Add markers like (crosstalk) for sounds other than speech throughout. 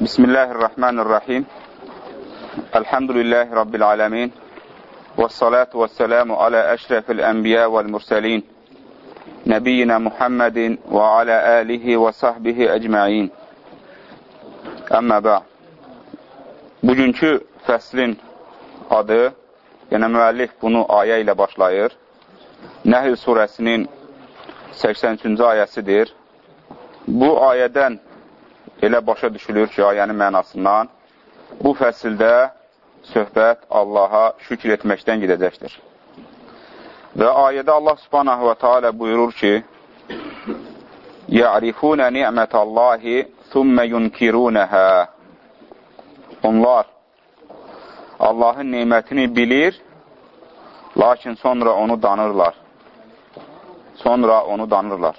Bismillahirrahmanirrahim. Elhamdülillahi Rabbil alemin. Və salatu və selamu alə əşrəfil ənbiyə vəl-mürsəlin. Nəbiyyina Muhammedin və alə alihi və sahbihi əcməin. Əmmə bə. Bugünkü fəslin adı, yəni müəllif bunu ayə ilə başlayır. Nəhl surəsinin 83-cü ayəsidir. Bu ayədən elə başa düşülür ki, ayənin mənasından bu fəsildə söhbət Allaha şükür etməkdən gedəcəkdir. Və ayədə Allah subhanahu və teala buyurur ki, Ya'rifunə ni'mətəllahi thumma yunkirunəhə Onlar Allahın nimətini bilir, lakin sonra onu danırlar. Sonra onu danırlar.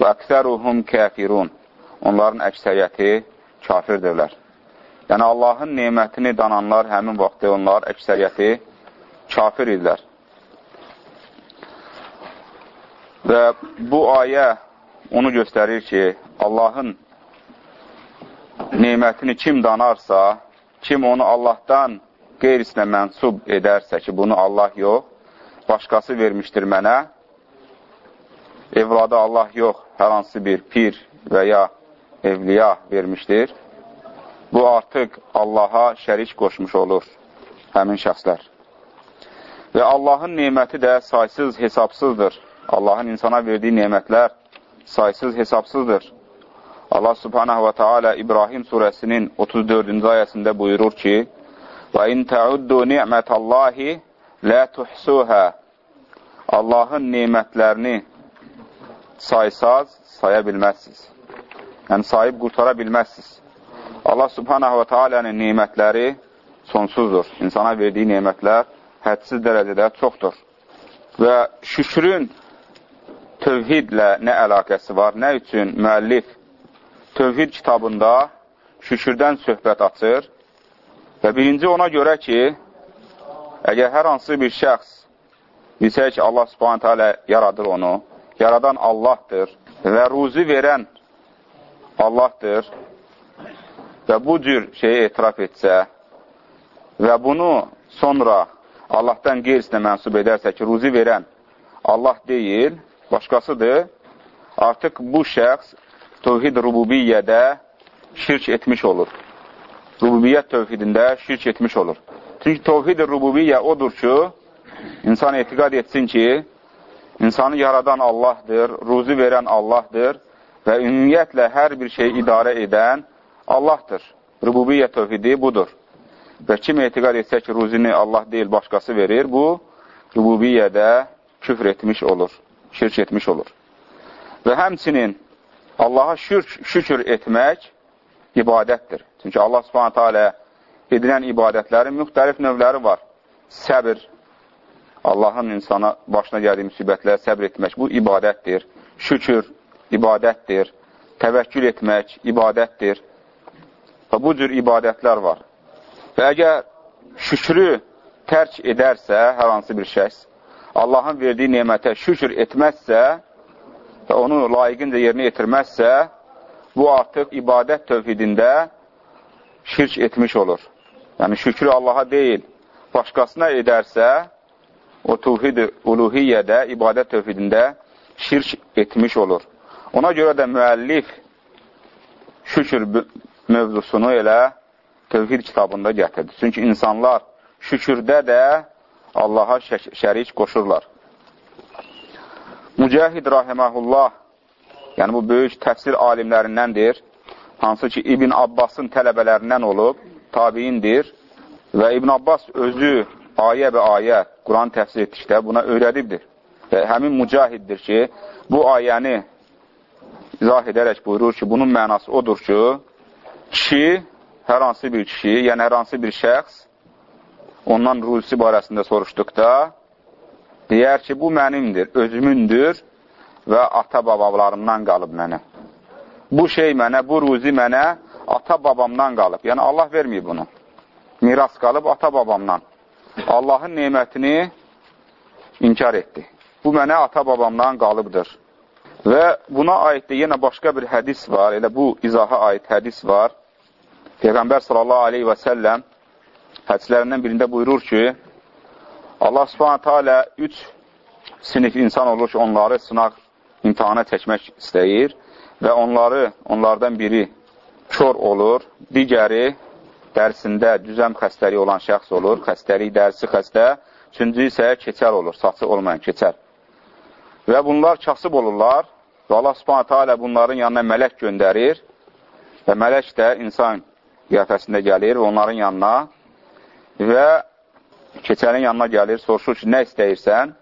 Və əksəruhum kəfirun Onların əksəriyyəti kafirdirlər. Yəni, Allahın neymətini dananlar həmin vaxtda onlar əksəriyyəti kafir idilər. Və bu ayə onu göstərir ki, Allahın neymətini kim danarsa, kim onu Allahdan qeyrisinə mənsub edərsə ki, bunu Allah yox, başqası vermişdir mənə, evladı Allah yox, hər hansı bir pir və ya evliya vermişdir, bu artıq Allaha şərik qoşmuş olur həmin şəxslər. Və Allahın neməti də saysız hesabsızdır. Allahın insana verdiyi nemətlər saysız hesabsızdır. Allah subhanahu və teala İbrahim surəsinin 34-cü ayəsində buyurur ki, Və in təuddu ni'mətəllahi lə tuhsuhə Allahın nemətlərini saysaz, saya bilməzsiniz. Yəni, sahib qurtara bilməzsiniz. Allah subhanahu və teala'nın nemətləri sonsuzdur. İnsana verdiyi nemətlər hədsiz dərəcədə çoxdur. Və şükrün tövhidlə nə əlaqəsi var, nə üçün müəllif tövhid kitabında şükürdən söhbət açır və birinci ona görə ki, əgər hər hansı bir şəxs ki, Allah subhanətə alə yaradır onu, yaradan Allahdır və ruzi verən Allahdır və bu cür şeyi etiraf etsə və bunu sonra Allahdan qeyrisinə mənsub edərsə ki, ruzi verən Allah deyil, başqasıdır, artıq bu şəxs tövhid rububiyyədə şirk etmiş olur. Rububiyyət tövhidində şirk etmiş olur. Çünki tövhid rububiyyə odur ki, insan etiqad etsin ki, insanı yaradan Allahdır, ruzi verən Allahdır və ümumiyyətlə hər bir şeyi idarə edən Allahdır. Rububiyyə tövhidi budur. Və kim etiqad etsə ki, ruzini Allah deyil, başqası verir, bu rububiyyədə küfr etmiş olur, şirk etmiş olur. Və həmçinin Allaha şükür, şükür etmək ibadətdir. Çünki Allah subhanətə alə edilən ibadətlərin müxtəlif növləri var. Səbir, Allahın insana başına gəldiyi müsibətlərə səbr etmək, bu ibadətdir. Şükür, ibadətdir. Təvəkkül etmək, ibadətdir. Və bu cür ibadətlər var. Və əgər şükrü tərk edərsə, hər hansı bir şəxs, Allahın verdiyi nemətə şükür etməzsə və onu layiqincə yerinə yetirməzsə, bu artıq ibadət tövhidində şirk etmiş olur. Yəni, şükrü Allaha deyil, başqasına edərsə, o tövhid uluhiyyədə, ibadət tövhidində şirk etmiş olur. Ona görə də müəllif şükür mövzusunu elə tövhid kitabında gətirdi. Çünki insanlar şükürdə də Allaha şərik qoşurlar. Mücahid rahiməhullah, yəni bu böyük təfsir alimlərindəndir, hansı ki İbn Abbasın tələbələrindən olub, tabiindir və İbn Abbas özü ayə və ayə Quran təfsir etdikdə buna öyrədibdir. Və həmin mücahiddir ki, bu ayəni izah edərək buyurur ki, bunun mənası odur ki, kişi, hər hansı bir kişi, yəni hər hansı bir şəxs ondan ruzisi barəsində soruşduqda deyər ki, bu mənimdir, özümündür və ata-babalarımdan qalıb mənə. Bu şey mənə, bu ruzi mənə ata-babamdan qalıb. Yəni, Allah verməyib bunu. Miras qalıb ata-babamdan. Allahın neymətini inkar etdi. Bu mənə ata-babamdan qalıbdır. Və buna aid də yenə başqa bir hədis var, elə bu izaha aid hədis var. Peyğəmbər sallallahu aleyhi və səlləm hədislərindən birində buyurur ki, Allah subhanətə alə üç sinif insan olur ki, onları sınaq imtihana çəkmək istəyir və onları, onlardan biri kör olur, digəri dərsində düzəm xəstəliyi olan şəxs olur, xəstəlik, dərsi xəstə, üçüncü isə keçər olur, saçı olmayan keçər. Və bunlar kasıb olurlar və Allah subhanətə alə bunların yanına mələk göndərir və mələk də insan qiyafəsində gəlir və onların yanına və keçənin yanına gəlir, soruşur ki, nə istəyirsən?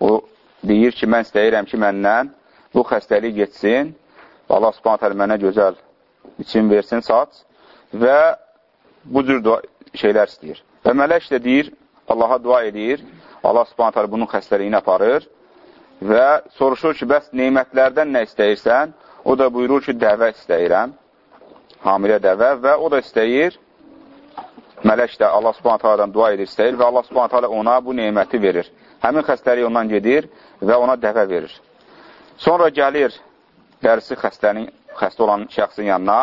O deyir ki, mən istəyirəm ki, məndən bu xəstəlik geçsin Allah subhanət hələ mənə gözəl biçim versin, saç və bu cür dua, şeylər istəyir. Və mələk də deyir, Allaha dua edir, Allah subhanət hələ bunun xəstəliyini aparır və soruşur ki, bəs neymətlərdən nə istəyirsən? O da buyurur ki, dəvə istəyirəm, hamilə dəvə və o da istəyir, mələk də Allah subhanət hələdən dua edir, istəyir və Allah subhanət hələ ona bu neyməti verir. Həmin xəstəlik ondan gedir və ona dəvə verir. Sonra gəlir dərsi xəstənin, xəstə olan şəxsin yanına.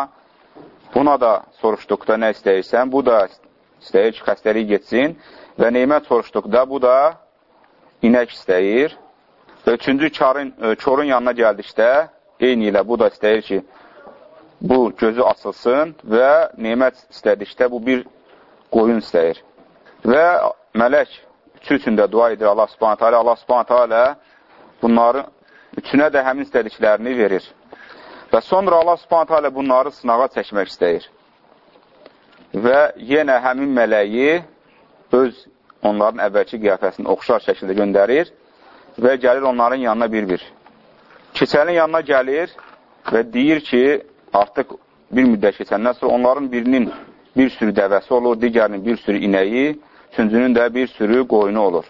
Buna da soruşduqda nə istəyirsən, bu da istəyir ki, xəstəlik getsin və neymət soruşduqda bu da inək istəyir. Üçüncü karın, körün yanına gəldikdə eyni ilə bu da istəyir ki, bu gözü açılsın və neymət istədikdə bu bir qoyun istəyir. Və mələk üçü üçün də dua edir Allah subhanətə alə. Allah subhanətə alə bunları üçünə də həmin istədiklərini verir. Və sonra Allah subhanətə alə bunları sınağa çəkmək istəyir. Və yenə həmin mələyi öz onların əvvəlki qiyafəsini oxşar şəkildə göndərir və gəlir onların yanına bir-bir. Keçənin yanına gəlir və deyir ki, artıq bir müddət keçəndən sonra onların birinin bir sürü dəvəsi olur, digərinin bir sürü inəyi, üçüncünün də bir sürü qoyunu olur.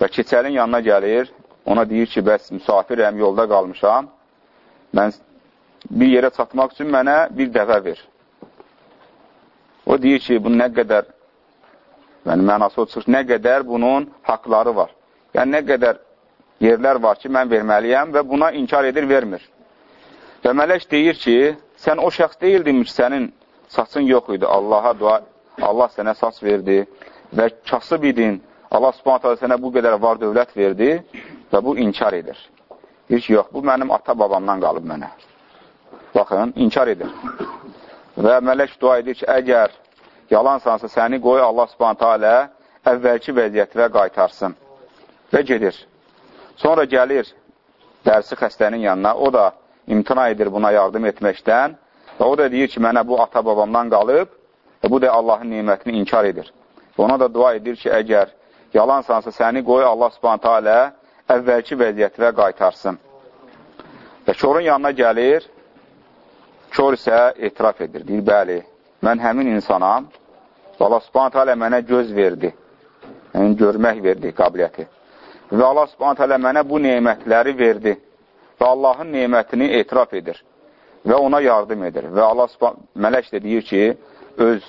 Və keçəlin yanına gəlir, ona deyir ki, bəs müsafirəm, yolda qalmışam, mən bir yerə çatmaq üçün mənə bir dəvə ver. O deyir ki, bu nə qədər, yəni mənası o çıxır, nə qədər bunun haqları var. Yəni, nə qədər yerlər var ki, mən verməliyəm və buna inkar edir, vermir. Və mələk deyir ki, sən o şəxs deyildin ki, sənin saçın yox idi, Allaha dua, Allah sənə saç verdi və kasıb idin, Allah subhanətə sənə bu qədər var dövlət verdi və bu inkar edir. Deyir ki, yox, bu mənim ata-babamdan qalıb mənə. Baxın, inkar edir. Və mələk dua edir ki, əgər yalansansa səni qoy Allah subhanətə əvvəlki vəziyyətvə qaytarsın və gedir. Sonra gəlir dərsi xəstənin yanına, o da imtina edir buna yardım etməkdən və o da deyir ki, mənə bu ata-babamdan qalıb və bu da Allahın nimətini inkar edir. Ona da dua edir ki, əgər yalansansa səni qoy Allah subhanətə alə əvvəlki vəziyyətvə qaytarsın. Və körün yanına gəlir, kör isə etiraf edir. Deyir, bəli, mən həmin insanam və Allah subhanətə alə mənə göz verdi, yəni görmək verdi qabiliyyəti. Və Allah subhanətə alə mənə bu neymətləri verdi və Allahın neymətini etiraf edir və ona yardım edir. Və Allah mələk də deyir ki, öz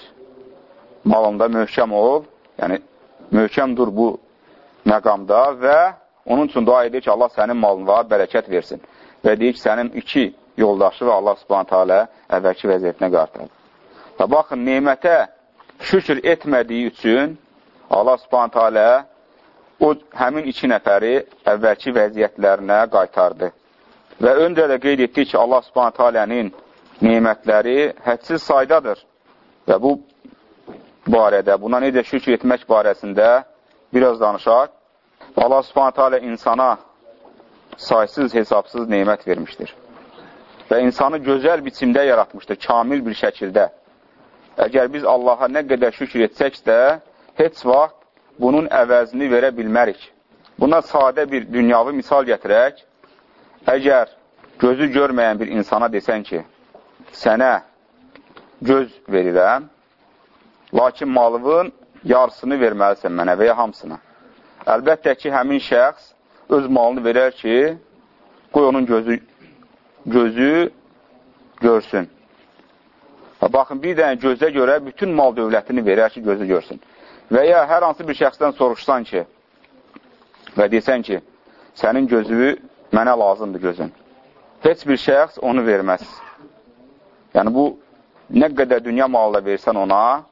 malında möhkəm ol, yəni möhkəm dur bu məqamda və onun üçün dua edir ki, Allah sənin malına bərəkət versin. Və deyir ki, sənin iki yoldaşı və Allah subhanətə alə əvvəlki vəziyyətinə qartar. Və baxın, nemətə şükür etmədiyi üçün Allah subhanətə alə o həmin iki nəfəri əvvəlki vəziyyətlərinə qaytardı. Və öncə də qeyd etdik ki, Allah subhanətə alənin nemətləri hədsiz saydadır. Və bu barədə, buna necə şükür etmək barəsində biraz danışaq. Allah subhanətə alə insana saysız, hesabsız neymət vermişdir. Və insanı gözəl biçimdə yaratmışdır, kamil bir şəkildə. Əgər biz Allaha nə qədər şükür etsək də, heç vaxt bunun əvəzini verə bilmərik. Buna sadə bir dünyavi misal gətirək. Əgər gözü görməyən bir insana desən ki, sənə göz verirəm, lakin malının yarısını verməlisən mənə və ya hamısına. Əlbəttə ki, həmin şəxs öz malını verər ki, qoy onun gözü, gözü görsün. Baxın, bir dənə gözə görə bütün mal dövlətini verər ki, gözü görsün. Və ya hər hansı bir şəxsdən soruşsan ki, və desən ki, sənin gözü mənə lazımdır gözün. Heç bir şəxs onu verməz. Yəni, bu nə qədər dünya malı da versən ona,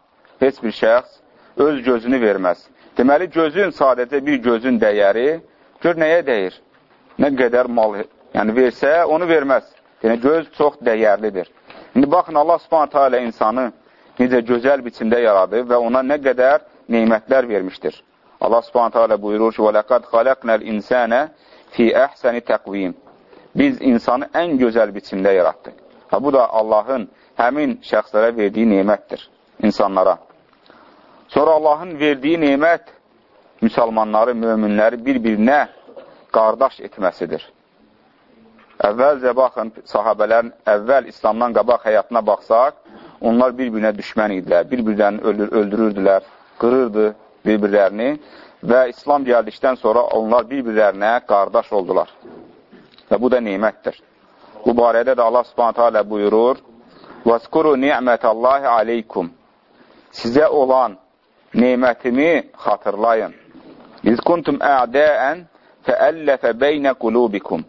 heç bir şəxs öz gözünü verməz. Deməli, gözün sadəcə bir gözün dəyəri, gör nəyə dəyir? Nə qədər mal yəni versə, onu verməz. Yəni, göz çox dəyərlidir. İndi baxın, Allah subhanətə alə insanı necə gözəl biçimdə yaradıb və ona nə qədər neymətlər vermişdir. Allah subhanətə alə buyurur ki, وَلَقَدْ خَلَقْنَا الْاِنْسَانَ fi əhsəni təqvim. Biz insanı ən gözəl biçimdə yaratdıq. Ha, bu da Allahın həmin şəxslərə verdiyi neymətdir insanlara. Sonra Allahın verdiyi neymət müsəlmanları, möminləri bir-birinə qardaş etməsidir. Əvvəlcə baxın, sahabələrin əvvəl İslamdan qabaq həyatına baxsaq, onlar bir-birinə düşmən idilər, bir-birlərini öldür öldürürdülər, kırırdı birbirlerini ve İslam geldikten sonra onlar birbirlerine kardeş oldular. Ve bu da nimettir. Bu barədə də Allah Subhanahu taala buyurur: "Vaskuru ni'metallahi aleykum." Sizə olan nemətimi xatırlayın. "İz kuntum a'da'an fa'alafa bayna qulubikum."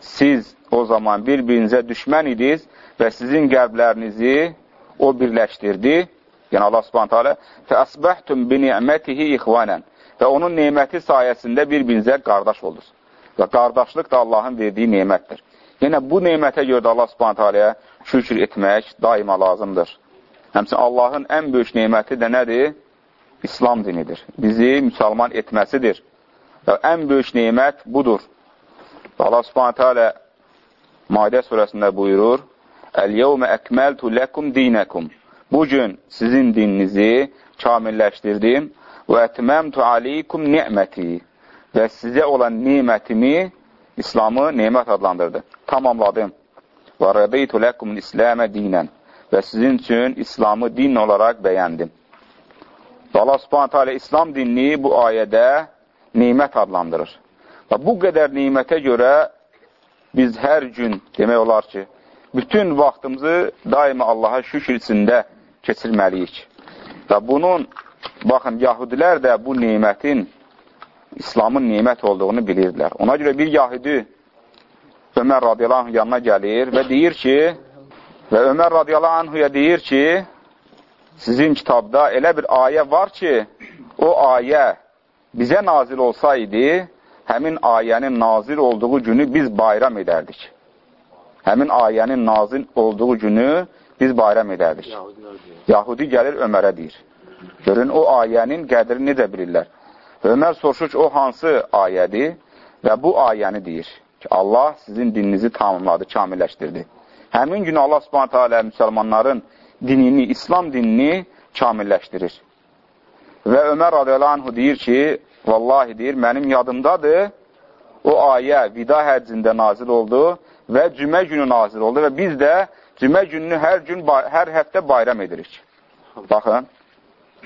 Siz o zaman bir-birinizə düşmən idiniz və sizin qəlblərinizi o birləşdirdi Yəni Allah Subhanahu taala fəasbahtum bi ni'metihi ixvanan. Və onun neməti sayəsində bir-birinizə qardaş oldunuz. Və qardaşlıq da Allahın verdiyi nemətdir. Yəni bu nemətə görə də Allah Subhanahu taalaya şükür etmək daima lazımdır. Həmçinin Allahın ən böyük neməti də nədir? İslam dinidir. Bizi müsəlman etməsidir. Və ən böyük nemət budur. Allah subhanətə alə Maidə surəsində buyurur, Əl-yevmə əkməltu ləkum dinəkum. Bugün sizin dininizi kamilləşdirdim və ətməmtu aleykum ni'məti və sizə olan nimətimi İslamı nemət adlandırdı. Tamamladım. Və rədeytu ləkum İsləmə dinən və sizin üçün İslamı din olaraq bəyəndim. Və Allah subhanətə alə İslam dinini bu ayədə nimət adlandırır. Və bu qədər nimətə görə biz hər gün demək olar ki, bütün vaxtımızı daima Allaha şükür içində keçirməliyik. Və bunun, baxın, yahudilər də bu nimətin İslamın nimət olduğunu bilirdilər. Ona görə bir yahudi Ömər radiyallahu yanına gəlir və deyir ki, və Ömər radiyallahu anhuya deyir ki, sizin kitabda elə bir ayə var ki, o ayə bizə nazil olsaydı, həmin ayənin nazil olduğu günü biz bayram edərdik. Həmin ayənin nazil olduğu günü biz bayram edərdik. Yahudi gəlir Ömərə deyir. Görün, o ayənin qədrini necə bilirlər. Ömər soruşur ki, o hansı ayədir və bu ayəni deyir ki, Allah sizin dininizi tamamladı, kamilləşdirdi. Həmin gün Allah subhanətə alə müsəlmanların dinini, İslam dinini kamilləşdirir. Və Ömər radiyallahu deyir ki, vallahi deyir, mənim yadımdadır, o ayə vida həccində nazil oldu və cümə günü nazil oldu və biz də cümə gününü hər gün, hər həftə bayram edirik. Baxın,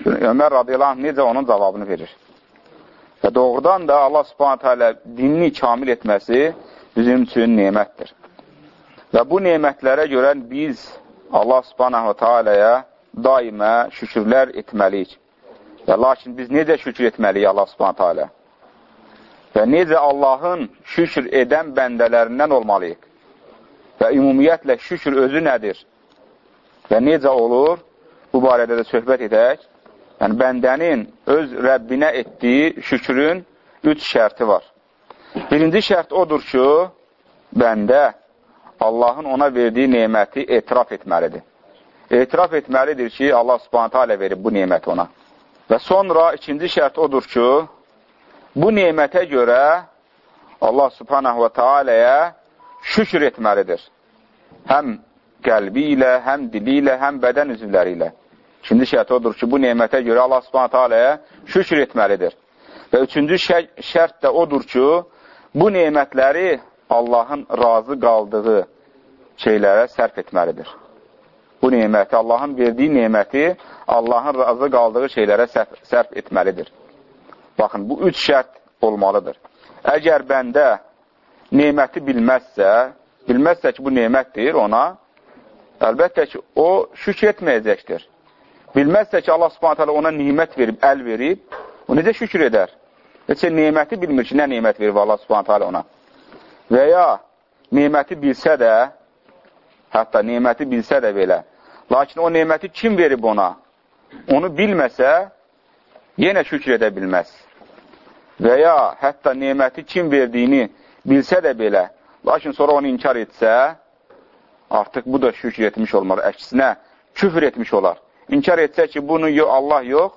Ömər radiyallahu anh necə onun cavabını verir. Və doğrudan da Allah subhanətə alə dinini kamil etməsi bizim üçün nemətdir. Və bu nemətlərə görə biz Allah subhanahu teala'ya daimə şükürlər etməliyik. Və lakin biz necə şükür etməliyik Allah subhanahu teala? Və necə Allahın şükür edən bəndələrindən olmalıyıq? Və ümumiyyətlə şükür özü nədir? Və necə olur? Bu barədə də söhbət edək. Yəni, bəndənin öz Rəbbinə etdiyi şükürün üç şərti var. Birinci şərt odur ki, bəndə Allahın ona verdiyi neməti etiraf etməlidir. Etiraf etməlidir ki, Allah subhanətə alə verib bu neməti ona. Və sonra ikinci şərt odur ki, bu nemətə görə Allah subhanəhə və tealəyə şükür etməlidir. Həm qəlbi ilə, həm dili ilə, həm bədən üzvləri ilə. İkinci şərt odur ki, bu nemətə görə Allah subhanətə aləyə şükür etməlidir. Və üçüncü şərt də odur ki, bu nemətləri Allahın razı qaldığı şeylərə sərf etməlidir. Bu neməti, Allahın verdiyi neməti Allahın razı qaldığı şeylərə sərf, sərf etməlidir. Baxın, bu üç şərt olmalıdır. Əgər bəndə neməti bilməzsə, bilməzsə ki, bu nemətdir ona, əlbəttə ki, o şükür etməyəcəkdir. Bilməzsə ki, Allah subhanət hələ ona nimət verib, əl verib, o necə şükür edər? Heç neməti bilmir ki, nə nemət verib Allah subhanət hələ ona və ya neməti bilsə də, hətta neməti bilsə də belə, Lakin o neməti kim verib ona? Onu bilməsə, yenə şükür edə bilməz. Və ya hətta neməti kim verdiyini bilsə də belə, lakin sonra onu inkar etsə, artıq bu da şükür etmiş olmaz. Əksinə, küfür etmiş olar. İnkar etsə ki, bunu Allah yox,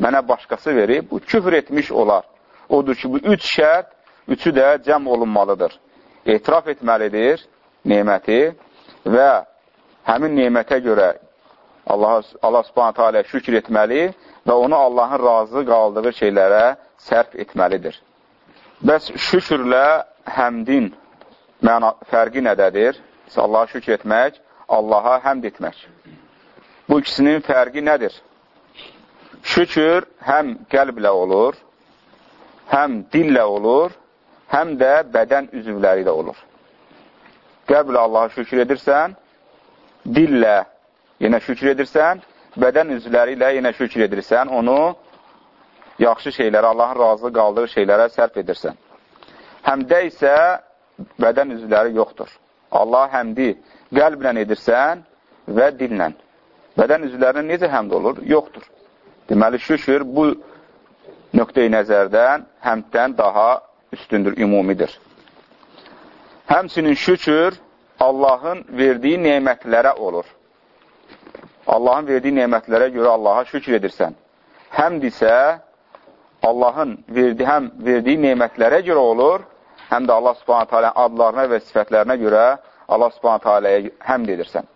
mənə başqası verib, bu küfür etmiş olar. Odur ki, bu üç şərt, üçü də cəm olunmalıdır. Etiraf etməlidir neməti və həmin nemətə görə Allah, Allah subhanətə alə şükür etməli və onu Allahın razı qaldığı şeylərə sərf etməlidir. Bəs şükürlə həmdin məna, fərqi nədədir? Allaha şükür etmək, Allaha həmd etmək. Bu ikisinin fərqi nədir? Şükür həm qəlblə olur, həm dillə olur, həm də bədən üzvləri ilə olur. Qəlblə Allaha şükür edirsən, dillə yenə şükür edirsən, bədən üzvləri ilə yenə şükür edirsən, onu yaxşı şeylərə, Allahın razı qaldığı şeylərə sərf edirsən. Həmdə isə bədən üzvləri yoxdur. Allah həmdi qəlblə edirsən və dillə. Bədən üzvlərinə necə həmd olur? Yoxdur. Deməli, şükür bu nöqteyi nəzərdən həmddən daha üstündür, ümumidir. Həmsinin şükür Allahın verdiyi nemətlərə olur. Allahın verdiyi nemətlərə görə Allaha şükür edirsən. Həmd isə Allahın verdi, həm verdiyi nemətlərə görə olur, həm də Allah subhanət hələ adlarına və sifətlərinə görə Allah subhanət hələyə həmd edirsən.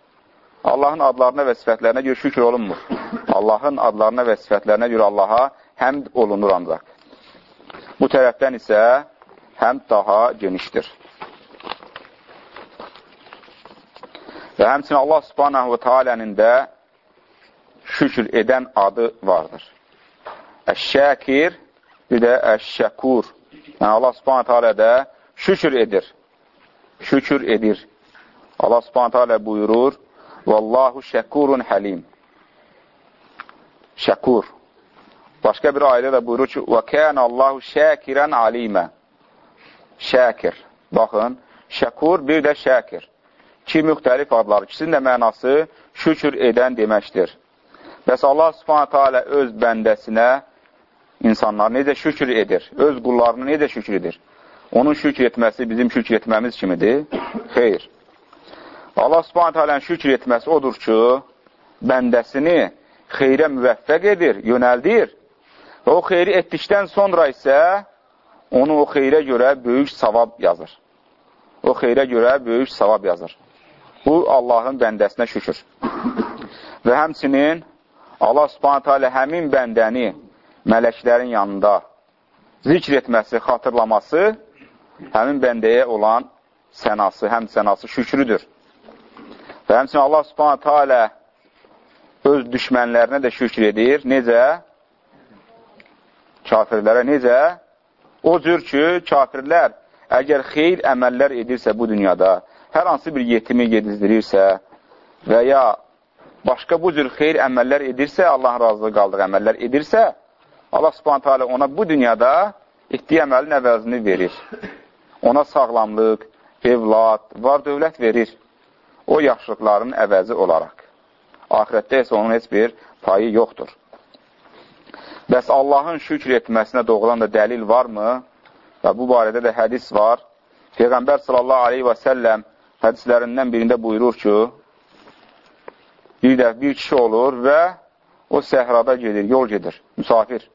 Allahın adlarına və sifətlərinə görə şükür olunmur. Allahın adlarına və sifətlərinə görə Allaha həmd olunur ancaq. Bu tərəfdən isə həmd daha genişdir. Və həmçinin Allah subhanahu və tealənin də şükür edən adı vardır. Əş-şəkir, bir də əş-şəkur. Yəni, Allah subhanətə alə də şükür edir. Şükür edir. Allah subhanətə alə buyurur, Vallahu şəkurun həlim. Şəkur. Başqa bir ailə də buyurur ki, Və kənə Allahu şəkirən alimə. Şəkir. Baxın, şəkur bir də şəkir. İki müxtəlif adlar. İkisinin də mənası şükür edən deməkdir. Bəs Allah subhanətə alə öz bəndəsinə insanlar necə şükür edir? Öz qullarını necə şükür edir? Onun şükür etməsi bizim şükür etməmiz kimidir? Xeyr. Allah subhanətə alənin şükür etməsi odur ki, bəndəsini xeyrə müvəffəq edir, yönəldir. Və o xeyri etdikdən sonra isə onu o xeyrə görə böyük savab yazır. O xeyrə görə böyük savab yazır. Bu, Allahın bəndəsinə şükür. Və həmçinin Allah subhanətə alə həmin bəndəni mələklərin yanında zikr etməsi, xatırlaması həmin bəndəyə olan sənası, həm sənası şükrüdür. Və həmçinin Allah subhanətə alə öz düşmənlərinə də şükr edir. Necə? Kafirlərə necə? O cür ki, kafirlər əgər xeyr əməllər edirsə bu dünyada, hər hansı bir yetimi gedizdirirsə və ya başqa bu cür xeyr əməllər edirsə, Allahın razılığı qaldığı əməllər edirsə, Allah subhanətə alə ona bu dünyada etdiyi əməlin əvəzini verir. Ona sağlamlıq, evlad, var dövlət verir. O yaxşılıqların əvəzi olaraq. Ahirətdə isə onun heç bir payı yoxdur. Bəs Allahın şükr etməsinə doğulan da dəlil varmı? Və bu barədə də hədis var. Peyğəmbər sallallahu aleyhi və səlləm hədislərindən birində buyurur ki, bir də bir kişi olur və o səhrada gedir, yol gedir, müsafir.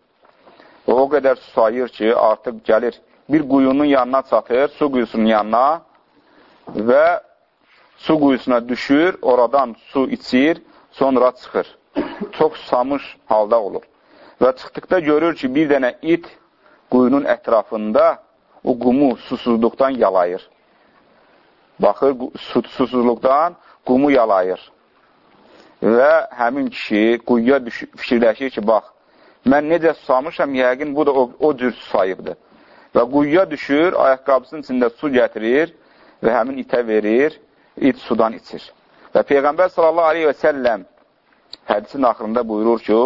O qədər susayır ki, artıq gəlir, bir quyunun yanına çatır, su quyusunun yanına və su quyusuna düşür, oradan su içir, sonra çıxır. (clears throat) Çox susamış halda olur. Və çıxdıqda görür ki, bir dənə it quyunun ətrafında o qumu susuzluqdan yalayır. Baxır, susuzluqdan qumu yalayır və həmin kişi quyuya fikirləşir ki, bax, mən necə susamışam, yəqin bu da o, o cür susayıbdır. Və quyuya düşür, ayaqqabısının içində su gətirir və həmin itə verir, it sudan içir. Və Peyğəmbər sallallahu aleyhi və səlləm hədisin axırında buyurur ki,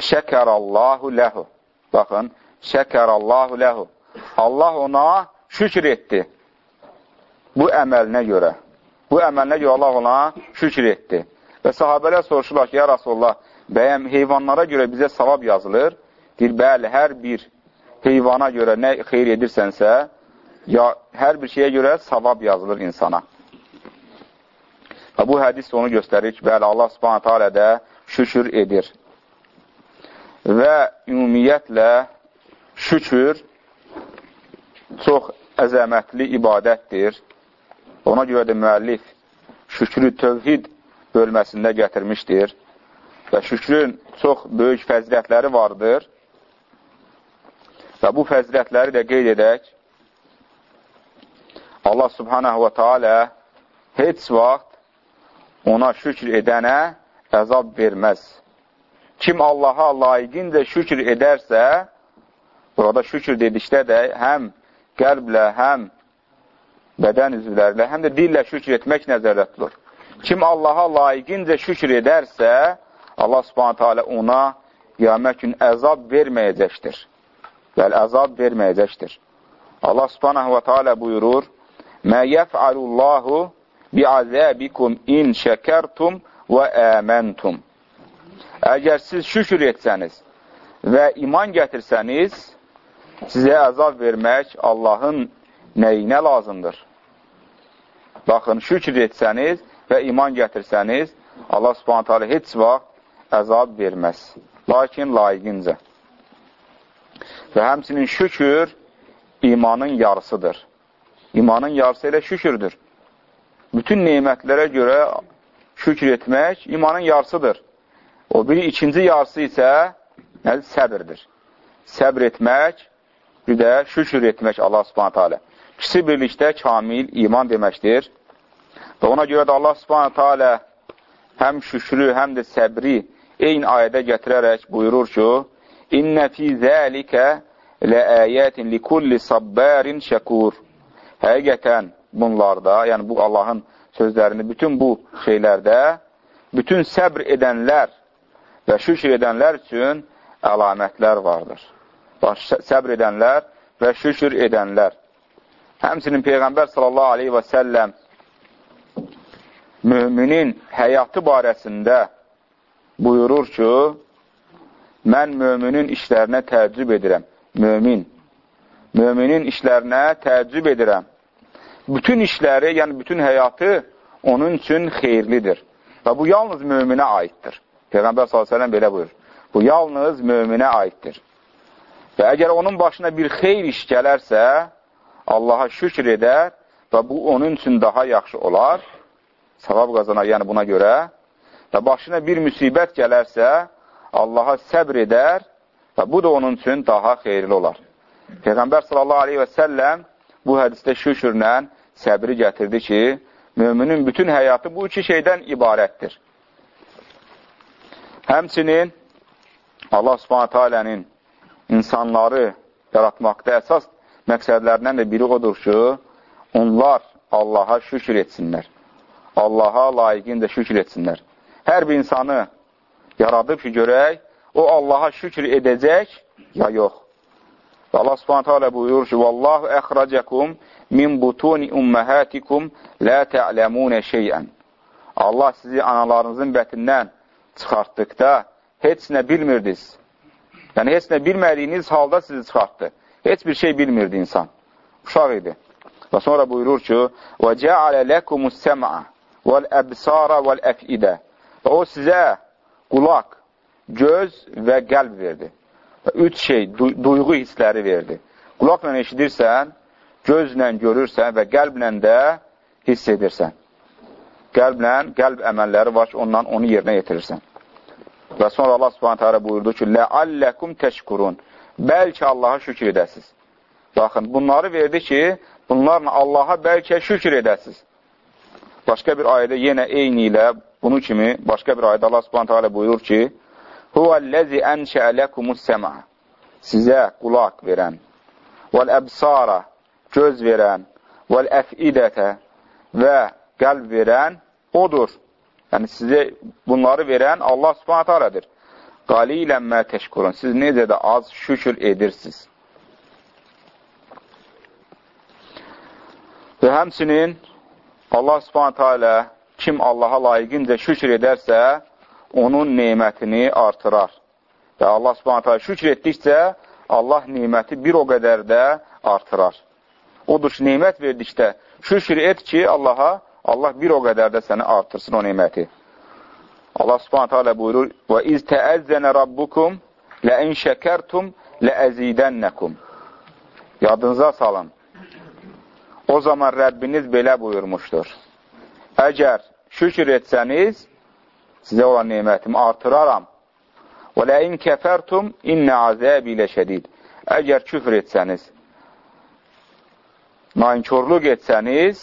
Şəkərallahu ləhu. Baxın, şəkərallahu ləhu. Allah ona şükür etdi bu əməlinə görə. Bu əməlinə görə Allah ona şükür etdi. Və sahabələr soruşurlar ki, ya Rasulullah, bəyəm heyvanlara görə bizə savab yazılır? Deyir, bəli, hər bir heyvana görə nə xeyir edirsənsə, ya hər bir şeyə görə savab yazılır insana. Və bu hədis onu göstərir ki, bəli, Allah subhanətə alə də şükür edir. Və ümumiyyətlə şükür çox əzəmətli ibadətdir. Ona görə də müəllif şükrü tövhid bölməsində gətirmişdir və şükrün çox böyük fəzilətləri vardır və bu fəzilətləri də qeyd edək, Allah subhanahu və teala heç vaxt ona şükr edənə əzab verməz. Kim Allaha layiqincə şükr edərsə, burada şükr dedikdə də həm qəlblə, həm bədən üzvlərlə, həm də dillə şükr etmək nəzərdə tutulur. Kim Allaha layiqincə şükr edərsə, Allah subhanətə alə ona qiyamət gün əzab verməyəcəkdir. Bəli, əzab verməyəcəkdir. Allah subhanətə və teala buyurur, Mə yəf'alullahu bi'azəbikum in şəkərtum və əməntum. Əgər siz şükür etsəniz və iman gətirsəniz, sizə əzab vermək Allahın nəyinə lazımdır? Baxın, şükür etsəniz və iman gətirsəniz, Allah subhanət hələ heç vaxt əzab verməz. Lakin layiqincə. Və həmsinin şükür imanın yarısıdır. İmanın yarısı elə şükürdür. Bütün neymətlərə görə şükür etmək imanın yarısıdır. O biri ikinci yarısı isə nədir? Səbirdir. Səbr etmək, bir də şükür etmək Allah subhanətə alə. İkisi birlikdə kamil iman deməkdir. Və ona görə də Allah subhanətə alə həm şükrü, həm də səbri eyni ayədə gətirərək buyurur ki, İnnə fi zəlikə ləəyətin likulli sabbərin şəkur. Həqiqətən bunlarda, yəni bu Allahın sözlərini, bütün bu şeylərdə, bütün səbr edənlər və şükür edənlər üçün əlamətlər vardır. Səbr edənlər və şükür edənlər. Həmsinin Peyğəmbər sallallahu aleyhi və səlləm müminin həyatı barəsində buyurur ki, mən müminin işlərinə təəccüb edirəm. Mömin. Müminin işlərinə təəccüb edirəm. Bütün işləri, yəni bütün həyatı onun üçün xeyirlidir. Və bu yalnız möminə aiddir. Peyğəmbər s.ə.v belə buyurur. Bu yalnız möminə aiddir. Və əgər onun başına bir xeyr iş gələrsə, Allaha şükür edər və bu onun üçün daha yaxşı olar, savab qazanar, yəni buna görə. Və başına bir müsibət gələrsə, Allaha səbr edər və bu da onun üçün daha xeyirli olar. Peyğəmbər sallallahu aleyhi və səlləm bu hədisdə şükürlə səbri gətirdi ki, müminin bütün həyatı bu iki şeydən ibarətdir. Həmçinin Allah subhanətə alənin insanları yaratmaqda əsas məqsədlərindən də biri odur ki, onlar Allaha şükür etsinlər. Allaha layiqincə şükür etsinlər Hər bir insanı yaradıb ki, görək, o Allaha şükür edəcək, ya yox. Və Allah subhanətə alə buyurur ki, Vallahu əxrəcəkum min butuni ümməhətikum lə tə'ləmunə şeyən. Allah sizi analarınızın bətindən çıxartdıqda heç nə bilmirdiniz. Yəni, heç nə bilmədiyiniz halda sizi çıxartdı. Heç bir şey bilmirdi insan. Uşaq idi. Və sonra buyurur ki, وَجَعَلَ لَكُمُ السَّمْعَ وَالْأَبْسَارَ وَالْأَفْئِدَ Və o sizə qulaq, göz və qəlb verdi. Və üç şey, du duyğu hissləri verdi. Qulaqla eşidirsən, gözlə görürsən və qəlblə də hiss edirsən. Qəlblə, qəlb əməlləri var ki, ondan onu yerinə yetirirsən. Və sonra Allah subhanətə alə buyurdu ki, Ləalləkum təşkurun. Bəlkə Allaha şükür edəsiz. Baxın, bunları verdi ki, bunlarla Allaha bəlkə şükür edəsiz. Başqa bir ayədə yenə eyni ilə bunu kimi, başqa bir ayədə Allah subhanətə alə buyurur ki, Huvəl-ləzi ənşəələkumus səmə Sizə qulaq verən, vəl-əbsara göz verən, vəl-əfidətə və qəlb verən odur. Yəni, sizə bunları verən Allah subhanət alədir. Qalilən mə təşkurun. Siz necə də az şükür edirsiniz. Və həmsinin Allah subhanət alə kim Allaha layiqincə şükür edərsə, onun neymətini artırar. Və Allah subhanətə şükür etdikcə, Allah neyməti bir o qədər də artırar. Odur ki, neymət verdikdə şükür et ki, Allaha, Allah bir o qədər də səni artırsın o neyməti. Allah subhanətə alə buyurur, Və iz təəzzənə rabbukum ləin şəkərtum ləəzidənnəkum. Yadınıza salın. O zaman Rəbbiniz belə buyurmuşdur. Əgər şükür etsəniz, sizə olan neymətimi artıraram. Və ləin kəfərtum innə azəbi ilə şədid. Əgər küfr etsəniz, nainkorluq etsəniz,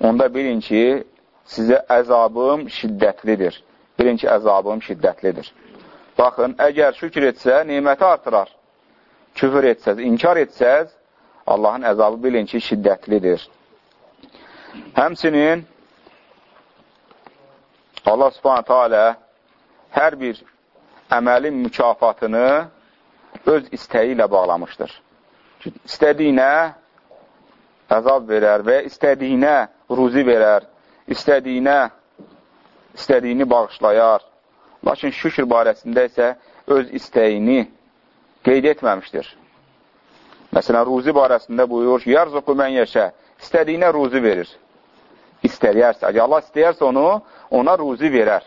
onda bilin ki, sizə əzabım şiddətlidir. Bilin ki, əzabım şiddətlidir. Baxın, əgər şükür etsə, neyməti artırar. Küfür etsəz, inkar etsəz, Allahın əzabı bilin ki, şiddətlidir. Həmsinin Allah subhanətə alə hər bir əməlin mükafatını öz istəyi ilə bağlamışdır. İstədiyinə əzab verər və istədiyinə ruzi verər, istədiyinə istədiyini bağışlayar. Lakin şükür barəsində isə öz istəyini qeyd etməmişdir. Məsələn, ruzi barəsində buyurur ki, Yarzuqu mən yaşa, istədiyinə ruzi verir. İstəyərsə, Allah istəyərsə onu, ona ruzi verər.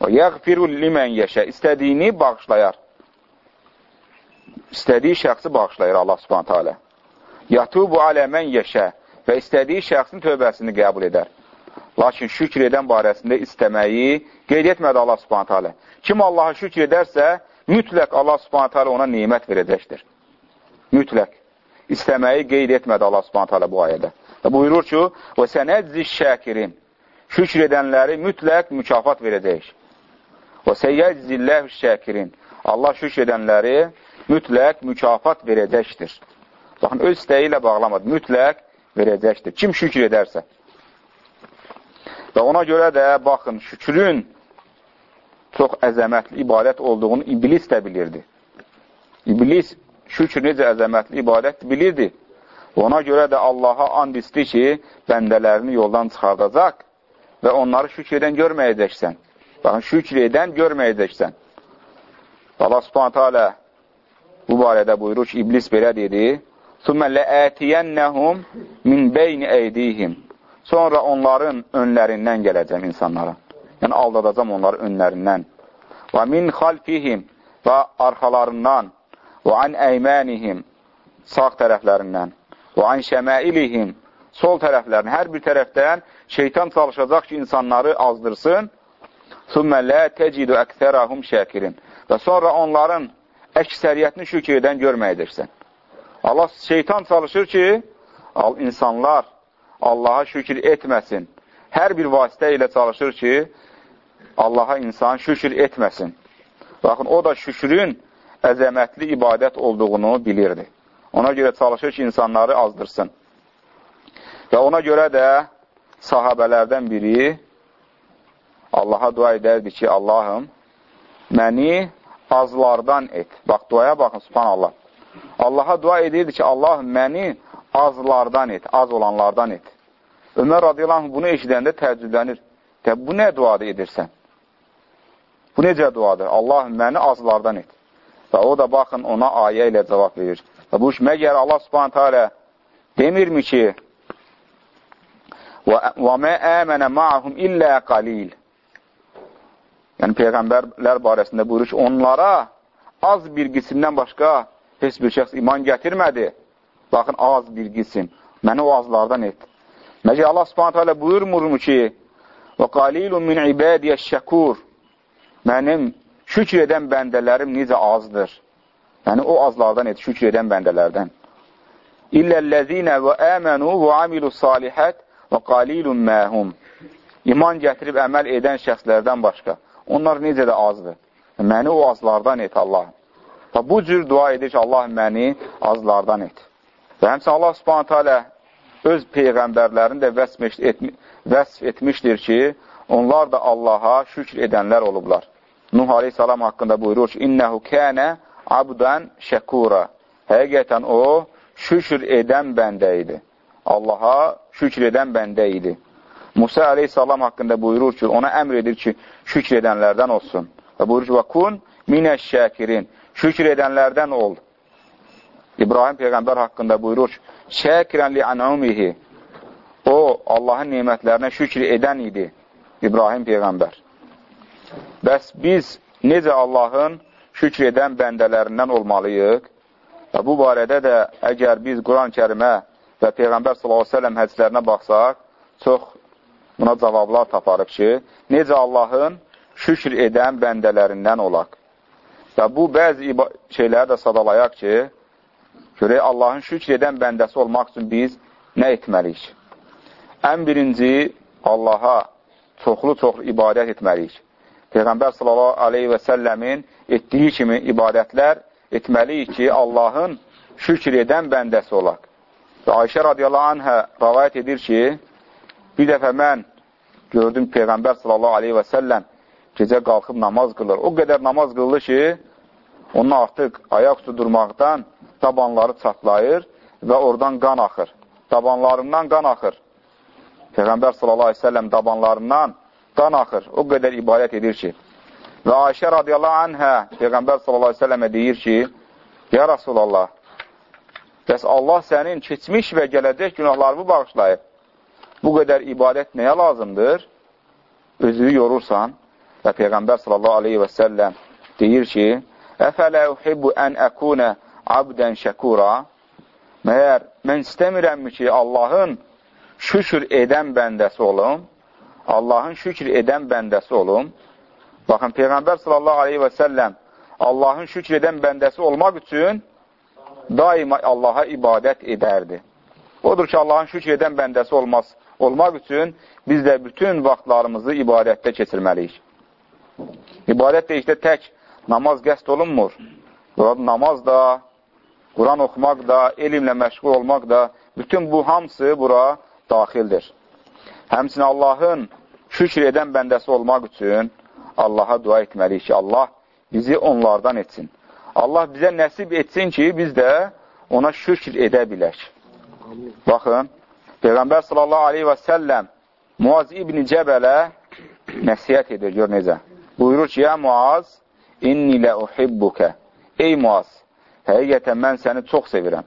O yəğfiru limən yeşə, istədiyini bağışlayar. İstədiyi şəxsi bağışlayır Allah subhanətə alə. Yatubu alə mən yeşə və istədiyi şəxsin tövbəsini qəbul edər. Lakin şükr edən barəsində istəməyi qeyd etmədi Allah subhanətə alə. Kim Allaha şükr edərsə, mütləq Allah subhanətə alə ona nimət verəcəkdir. Mütləq. İstəməyi qeyd etmədi Allah subhanətə alə bu ayədə. Və buyurur ki, və sənədzi şəkirin şükr edənləri mütləq mükafat verəcək. Və səyyəczilləh şəkirin. Allah şükr edənləri mütləq mükafat verəcəkdir. Baxın, öz istəyi ilə bağlamadı. Mütləq verəcəkdir. Kim şükr edərsə. Və ona görə də, baxın, şükrün çox əzəmətli ibadət olduğunu iblis də bilirdi. İblis şükür necə əzəmətli ibadət bilirdi. Ona görə də Allaha and isti ki, bəndələrini yoldan çıxardacaq və onları şükr edən görməyəcəksən. Baxın, şükr edən görməyəcəksən. Allah subhanətə alə bu barədə buyurur ki, iblis belə dedi, ثُمَّ لَأَتِيَنَّهُمْ مِنْ بَيْنِ اَيْدِيهِمْ Sonra onların önlərindən gələcəm insanlara. Yəni, aldadacam onları önlərindən. Və min xalfihim və arxalarından və an əymənihim sağ tərəflərindən və an şəməilihim sol tərəflərini, hər bir tərəfdən şeytan çalışacaq ki, insanları azdırsın. Sümmə lə təcidu əksərəhum şəkirin. Və sonra onların əksəriyyətini şükür edən görməyəcəksən. Allah şeytan çalışır ki, insanlar Allaha şükür etməsin. Hər bir vasitə ilə çalışır ki, Allaha insan şükür etməsin. Baxın, o da şükrün əzəmətli ibadət olduğunu bilirdi. Ona görə çalışır ki, insanları azdırsın. Və ona görə də sahabələrdən biri Allaha dua edərdi ki, Allahım, məni azlardan et. Bax, duaya baxın, subhanallah. Allaha dua edirdi ki, Allahım, məni azlardan et, az olanlardan et. Ömər radiyallahu bunu eşidəndə təəccüblənir. Də, bu nə duadır edirsən? Bu necə duadır? Allahım, məni azlardan et. Və o da baxın, ona ayə ilə cavab verir. Və bu iş məgər Allah subhanətə alə demirmi ki, Və mə əmənə ma'hum illə qalil. Yəni, Peyğəmbərlər barəsində buyurur ki, onlara az bir qismdən başqa heç bir şəxs iman gətirmədi. Baxın, az bir qism. Məni o azlardan et. Məcə Allah subhanətə alə buyurmurmu ki, və qalilun min ibadiyə şəkur. Mənim şükür edən bəndələrim necə azdır. Yəni, o azlardan et, şükür edən bəndələrdən. İlləl-ləzinə və əmənu və amilu salihət və qalilun məhum. İman gətirib əməl edən şəxslərdən başqa. Onlar necə də azdır. Məni o azlardan et, Allah. Və bu cür dua edir ki, Allah məni azlardan et. Və həmçin Allah subhanətə alə öz peyğəmbərlərini də vəsf, etmi, vəsf etmişdir ki, onlar da Allaha şükr edənlər olublar. Nuh aleyhissalam haqqında buyurur ki, İnnəhu kənə abdən şəkura. Həqiqətən o, şükür edən bəndə idi. Allaha şükr edən bəndə idi. Musa aleyhissalam haqqında buyurur ki, ona əmr edir ki, şükr edənlərdən olsun. Və buyurur ki, və kun minəş şəkirin, şükr edənlərdən ol. İbrahim Peyğəmbər haqqında buyurur ki, şəkirən li o, Allahın nemətlərinə şükr edən idi, İbrahim Peyğəmbər. Bəs biz necə Allahın şükr edən bəndələrindən olmalıyıq? Və bu barədə də əgər biz Quran-ı kərimə və Peyğəmbər s.ə.v hədislərinə baxsaq, çox buna cavablar taparıq ki, necə Allahın şükr edən bəndələrindən olaq. Və bu bəzi şeyləri də sadalayaq ki, görək Allahın şükr edən bəndəsi olmaq üçün biz nə etməliyik? Ən birinci, Allaha çoxlu-çoxlu ibadət etməliyik. Peyğəmbər sallallahu aleyhi və səlləmin etdiyi kimi ibadətlər etməliyik ki, Allahın şükr edən bəndəsi olaq. Və Ayşə radiyallahu anhə rəvayət edir ki, bir dəfə mən gördüm Peyğəmbər sallallahu aleyhi və səlləm gecə qalxıb namaz qılır. O qədər namaz qıldı ki, onun artıq ayaq üstü durmaqdan tabanları çatlayır və oradan qan axır. Tabanlarından qan axır. Peyğəmbər sallallahu aleyhi və səlləm tabanlarından qan axır. O qədər ibadət edir ki. Və Ayşə radiyallahu anhə Peyğəmbər sallallahu aleyhi ve sellemə deyir ki, Ya Rasulallah, bəs Allah sənin keçmiş və gələcək günahlarını bağışlayıb. Bu qədər ibadət nəyə lazımdır? Özünü yorursan və Peyğəmbər sallallahu aleyhi və səlləm deyir ki, Əfələ uhibbu ən əkunə abdən şəkura Məyər mən istəmirəmmi ki, Allahın şükür edən bəndəsi olum, Allahın şükür edən bəndəsi olum, Baxın, Peyğəmbər sallallahu aleyhi və səlləm Allahın şükr edən bəndəsi olmaq üçün daima Allaha ibadət edərdi. Odur ki, Allahın şükr edən bəndəsi olmaz, olmaq üçün biz də bütün vaxtlarımızı ibadətdə keçirməliyik. İbadət də işte tək namaz qəst olunmur. Namaz da, Quran oxumaq da, elmlə məşğul olmaq da, bütün bu hamısı bura daxildir. Həmsin Allahın şükr edən bəndəsi olmaq üçün Allaha dua etməliyik ki, Allah bizi onlardan etsin. Allah bizə nəsib etsin ki, biz də ona şükr edə bilək. Baxın, Peyğəmbər sallallahu aleyhi və səlləm Muaz ibn Cəbələ nəsiyyət edir, gör necə. Buyurur ki, ya Muaz, inni lə uhibbukə. Ey Muaz, həqiqətən mən səni çox sevirəm.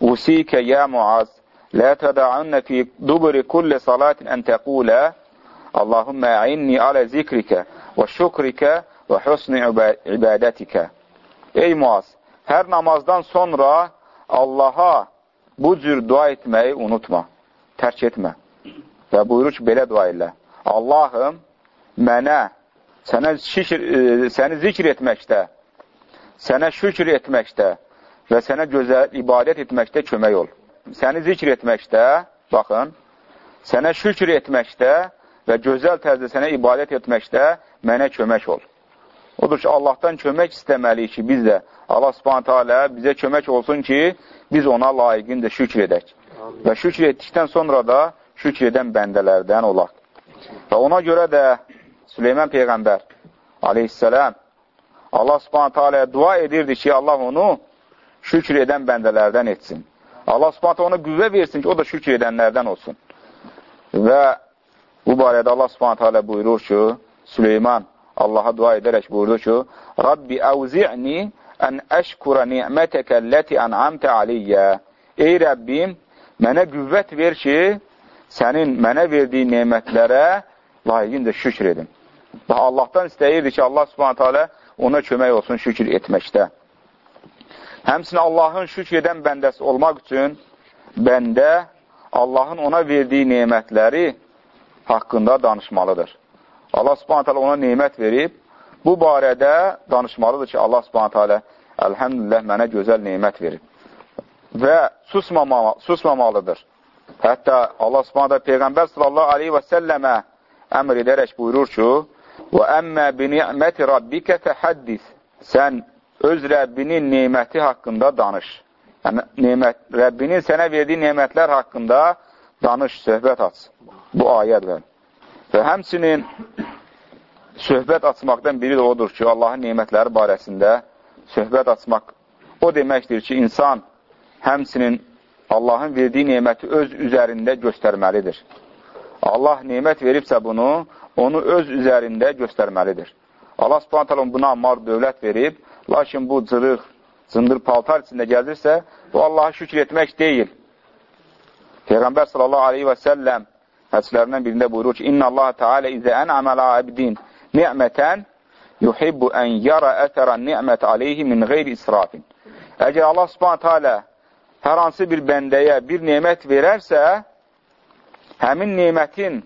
Usikə ya Muaz, lə tədəunnə fi duburi kulli salatin ən təqulə Allahümme a'inni ala zikrike və şükrike və husni ibadətikə. Ey Muaz, hər namazdan sonra Allaha bu cür dua etməyi unutma, tərk etmə. Və buyurur ki, belə dua ilə. Allahım, mənə sənə şikir, e, səni zikr etməkdə, sənə şükür etməkdə və sənə gözəl ibadət etməkdə kömək ol. Səni zikr etməkdə, baxın, sənə şükür etməkdə və gözəl tərzdə sənə ibadət etməkdə mənə kömək ol. Odur ki, Allahdan kömək istəməliyik ki, biz də Allah subhanətə alə bizə kömək olsun ki, biz ona layiqində şükr edək. Amin. Və şükr etdikdən sonra da şükr edən bəndələrdən olaq. Və ona görə də Süleyman Peyğəmbər aleyhissələm Allah subhanətə aləyə dua edirdi ki, Allah onu şükr edən bəndələrdən etsin. Allah subhanətə ona qüvvə versin ki, o da şükr edənlərdən olsun. Və Bu barədə Allah subhanətə alə buyurur ki, Süleyman Allaha dua edərək buyurdu ki, Rabbi əvzi'ni ən əşkura ni'mətəkə ləti ən'amtə aliyyə. Ey Rəbbim, mənə qüvvət ver ki, sənin mənə verdiyi nemətlərə layiqincə şükr edim. Və Allahdan istəyirdi ki, Allah subhanətə alə ona kömək olsun şükür etməkdə. Həmsin Allahın şükr edən bəndəsi olmaq üçün bəndə Allahın ona verdiyi nemətləri haqqında danışmalıdır. Allah subhanət hələ ona neymət verib, bu barədə danışmalıdır ki, Allah subhanət hələ əlhəmdülillah mənə gözəl neymət verib. Və susmama, susmamalıdır. Hətta Allah subhanət Peyğəmbər sallallahu aleyhi və səlləmə əmr edərək buyurur ki, bi ni'məti rabbikə fəhəddis. Sən öz Rəbbinin neyməti haqqında danış. Yəni, neymət, Rəbbinin sənə verdiyi neymətlər haqqında danış, söhbət aç. Bu ayədir. Və həmçinin söhbət açmaqdan biri də odur ki, Allahın neymətləri barəsində söhbət açmaq o deməkdir ki, insan həmçinin Allahın verdiyi neyməti öz üzərində göstərməlidir. Allah nimət veribsə bunu, onu öz üzərində göstərməlidir. Allah subhanət buna mal dövlət verib, lakin bu cırıq, cındır paltar içində gəlirsə, bu Allaha şükür etmək deyil. Peyğəmbər sallallahu aleyhi və səlləm hədislərindən birində buyurur ki, İnna Allah Teala izə ən əmələ abidin ni'mətən yuhibbu ən yara əsərən ni'mət aleyhi min qeyri israfin. Əgər Allah subhanət hələ hər hansı bir bəndəyə bir nemət verərsə, həmin nemətin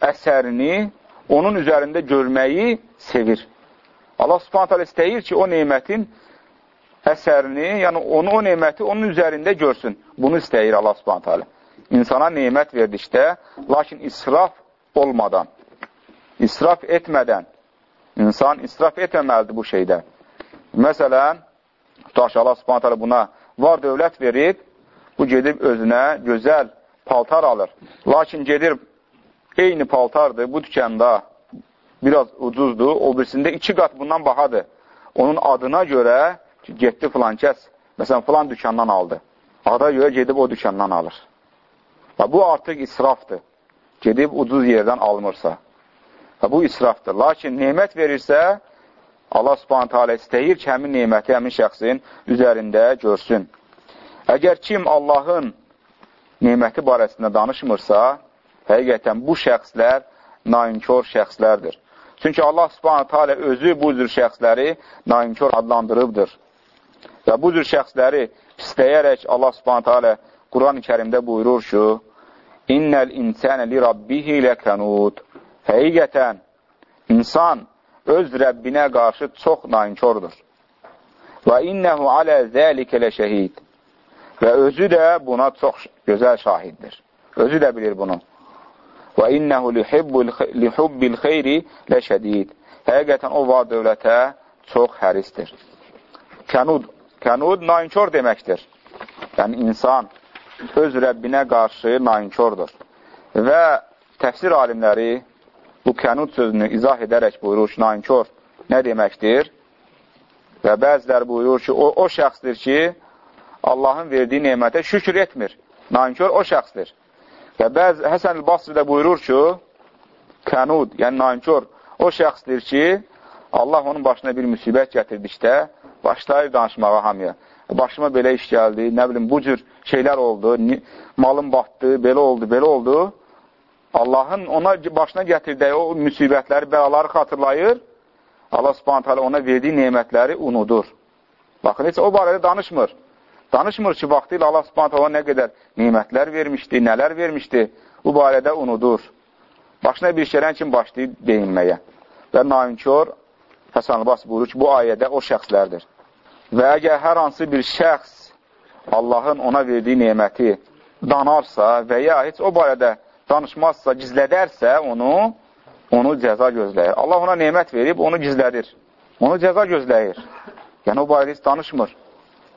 əsərini onun üzərində görməyi sevir. Allah subhanət hələ istəyir ki, o nemətin əsərini, yəni onu, o neməti onun üzərində görsün. Bunu istəyir Allah subhanət hələ. İnsana nemət verdikdə, lakin israf olmadan, israf etmədən, insan israf etməməlidir bu şeydə. Məsələn, tutaq ki, Allah subhanət hələ buna var dövlət verib, bu gedib özünə gözəl paltar alır. Lakin gedir, eyni paltardır, bu dükəndə biraz ucuzdur, o birisində iki qat bundan bahadır. Onun adına görə getdi filan kəs, məsələn, filan dükandan aldı. Ada görə gedib o dükandan alır. Və bu artıq israfdır. Gedib ucuz yerdən almırsa. Və bu israfdır. Lakin nemət verirsə, Allah subhanətə alə istəyir ki, həmin neməti həmin şəxsin üzərində görsün. Əgər kim Allahın neməti barəsində danışmırsa, həqiqətən bu şəxslər nainkor şəxslərdir. Çünki Allah subhanətə alə özü bu cür şəxsləri nainkor adlandırıbdır. Və bu cür şəxsləri pisləyərək Allah subhanətə alə Quran-ı kərimdə buyurur ki, İnnəl insənə li rabbihi ləkənud. Həqiqətən, insan öz Rəbbinə qarşı çox nainkordur. Və innəhu alə zəlikə ləşəhid. Və özü də buna çox gözəl şahiddir. Özü də bilir bunu. Və innəhu lihubbil xeyri ləşədid. Həqiqətən o var dövlətə çox həristir. Kənud, kənud nainkor deməkdir. Yəni, insan öz Rəbbinə qarşı nainkordur. Və təfsir alimləri bu kənud sözünü izah edərək buyurur ki, nainkor nə deməkdir? Və bəzilər buyurur ki, o, o şəxsdir ki, Allahın verdiyi nemətə şükür etmir. Nankör o şəxsdir. Və bəzi Həsən el-Basri də buyurur ki, kənud, yəni nankör o şəxsdir ki, Allah onun başına bir müsibət gətirdikdə başlayır danışmağa hamıya. Başıma belə iş gəldi, nə bilim, bu cür şeylər oldu, malım batdı, belə oldu, belə oldu. Allahın ona başına gətirdiyi o müsibətləri, bəlaları xatırlayır. Allah subhanət hələ ona verdiyi nemətləri unudur. Baxın, heç o barədə danışmır. Danışmır ki, vaxtı ilə Allah subhanət hala nə qədər nimətlər vermişdi, nələr vermişdi, bu barədə unudur. Başına bir şeylən kimi başlayıb deyinməyə. Və nainkör Həsən Abbas buyurur ki, bu ayədə o şəxslərdir. Və əgər hər hansı bir şəxs Allahın ona verdiyi neməti danarsa və ya heç o barədə danışmazsa, gizlədərsə onu, onu cəza gözləyir. Allah ona nemət verib, onu gizlədir. Onu cəza gözləyir. Yəni, o barədə heç danışmır.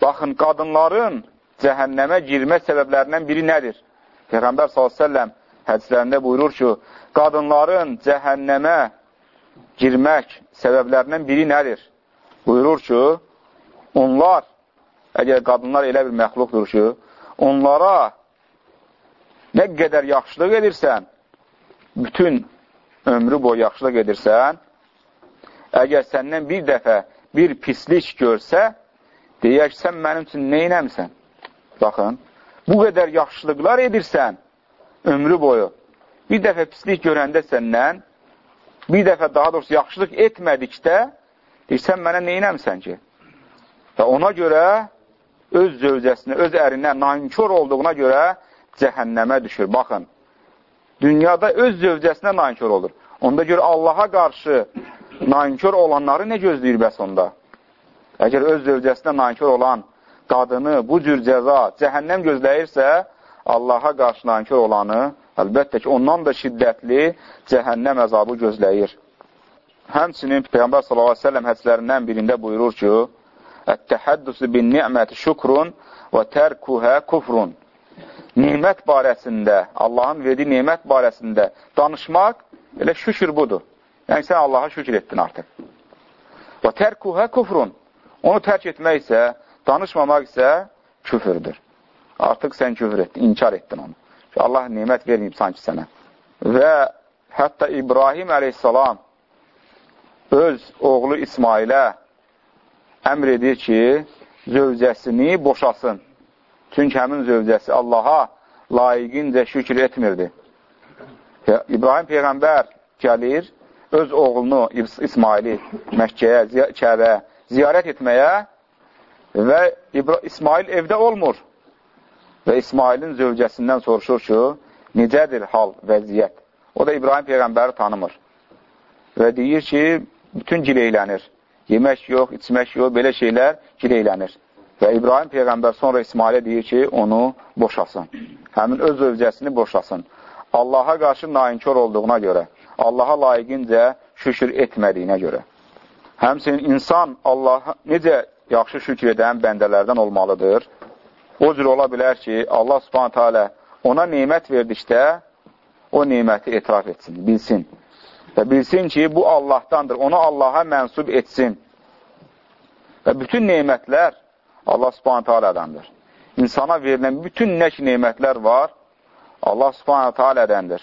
Baxın, qadınların cəhənnəmə girmə səbəblərindən biri nədir? Peyğəmbər s.ə.v hədislərində buyurur ki, qadınların cəhənnəmə girmək səbəblərindən biri nədir? Buyurur ki, onlar, əgər qadınlar elə bir məxluqdur ki, onlara nə qədər yaxşılıq edirsən, bütün ömrü boyu yaxşılıq edirsən, əgər səndən bir dəfə bir pislik görsə, deyək, sən mənim üçün neynəmsən? Baxın, bu qədər yaxşılıqlar edirsən ömrü boyu. Bir dəfə pislik görəndə səndən, bir dəfə daha doğrusu yaxşılıq etmədikdə, deyək, sən mənə neynəmsən ki? Və ona görə öz zövcəsinə, öz ərinə nankör olduğuna görə cəhənnəmə düşür. Baxın, dünyada öz zövcəsinə nankör olur. Onda görə Allaha qarşı nankör olanları nə gözləyir bəs onda? Əgər öz zövcəsinə nankör olan qadını bu cür cəza, cəhənnəm gözləyirsə, Allaha qarşı nankör olanı, əlbəttə ki, ondan da şiddətli cəhənnəm əzabı gözləyir. Həmçinin Peyğəmbər s.ə.v hədislərindən birində buyurur ki, Ət-təhəddüsü bin ni'məti şükrun və tərkuhə kufrun. Nimət barəsində, Allahın verdiyi nimət barəsində danışmaq elə şükür budur. Yəni, sən Allaha şükür etdin artıq. Və tərkuhə kufrun. Onu tərk etmək isə, danışmamaq isə küfürdür. Artıq sən küfür etdin, inkar etdin onu. Ki, Allah nimət verməyib sanki sənə. və hətta İbrahim əleyhissalam öz oğlu İsmailə əmr edir ki, zövcəsini boşasın. Çünki həmin zövcəsi Allaha layiqincə şükür etmirdi. İbrahim Peyğəmbər gəlir, öz oğlunu İsmaili Məkkəyə, Kəbəyə ziyarət etməyə və İbra İsmail evdə olmur. Və İsmailin zövcəsindən soruşur ki, necədir hal, vəziyyət? O da İbrahim Peyğəmbəri tanımır. Və deyir ki, bütün gileylənir. Yemək yox, içmək yox, belə şeylər gileylənir. Və İbrahim Peyğəmbər sonra İsmailə deyir ki, onu boşasın. Həmin öz zövcəsini boşasın. Allaha qarşı nainkör olduğuna görə, Allaha layiqincə şükür etmədiyinə görə. Həmçinin insan Allaha necə yaxşı şükür edən bəndələrdən olmalıdır? O cür ola bilər ki, Allah subhanətə alə ona neymət verdikdə o neyməti etiraf etsin, bilsin. Və bilsin ki, bu Allahdandır, onu Allaha mənsub etsin. Və bütün neymətlər Allah subhanətə alədandır. İnsana verilən bütün nə ki neymətlər var, Allah subhanətə alədəndir.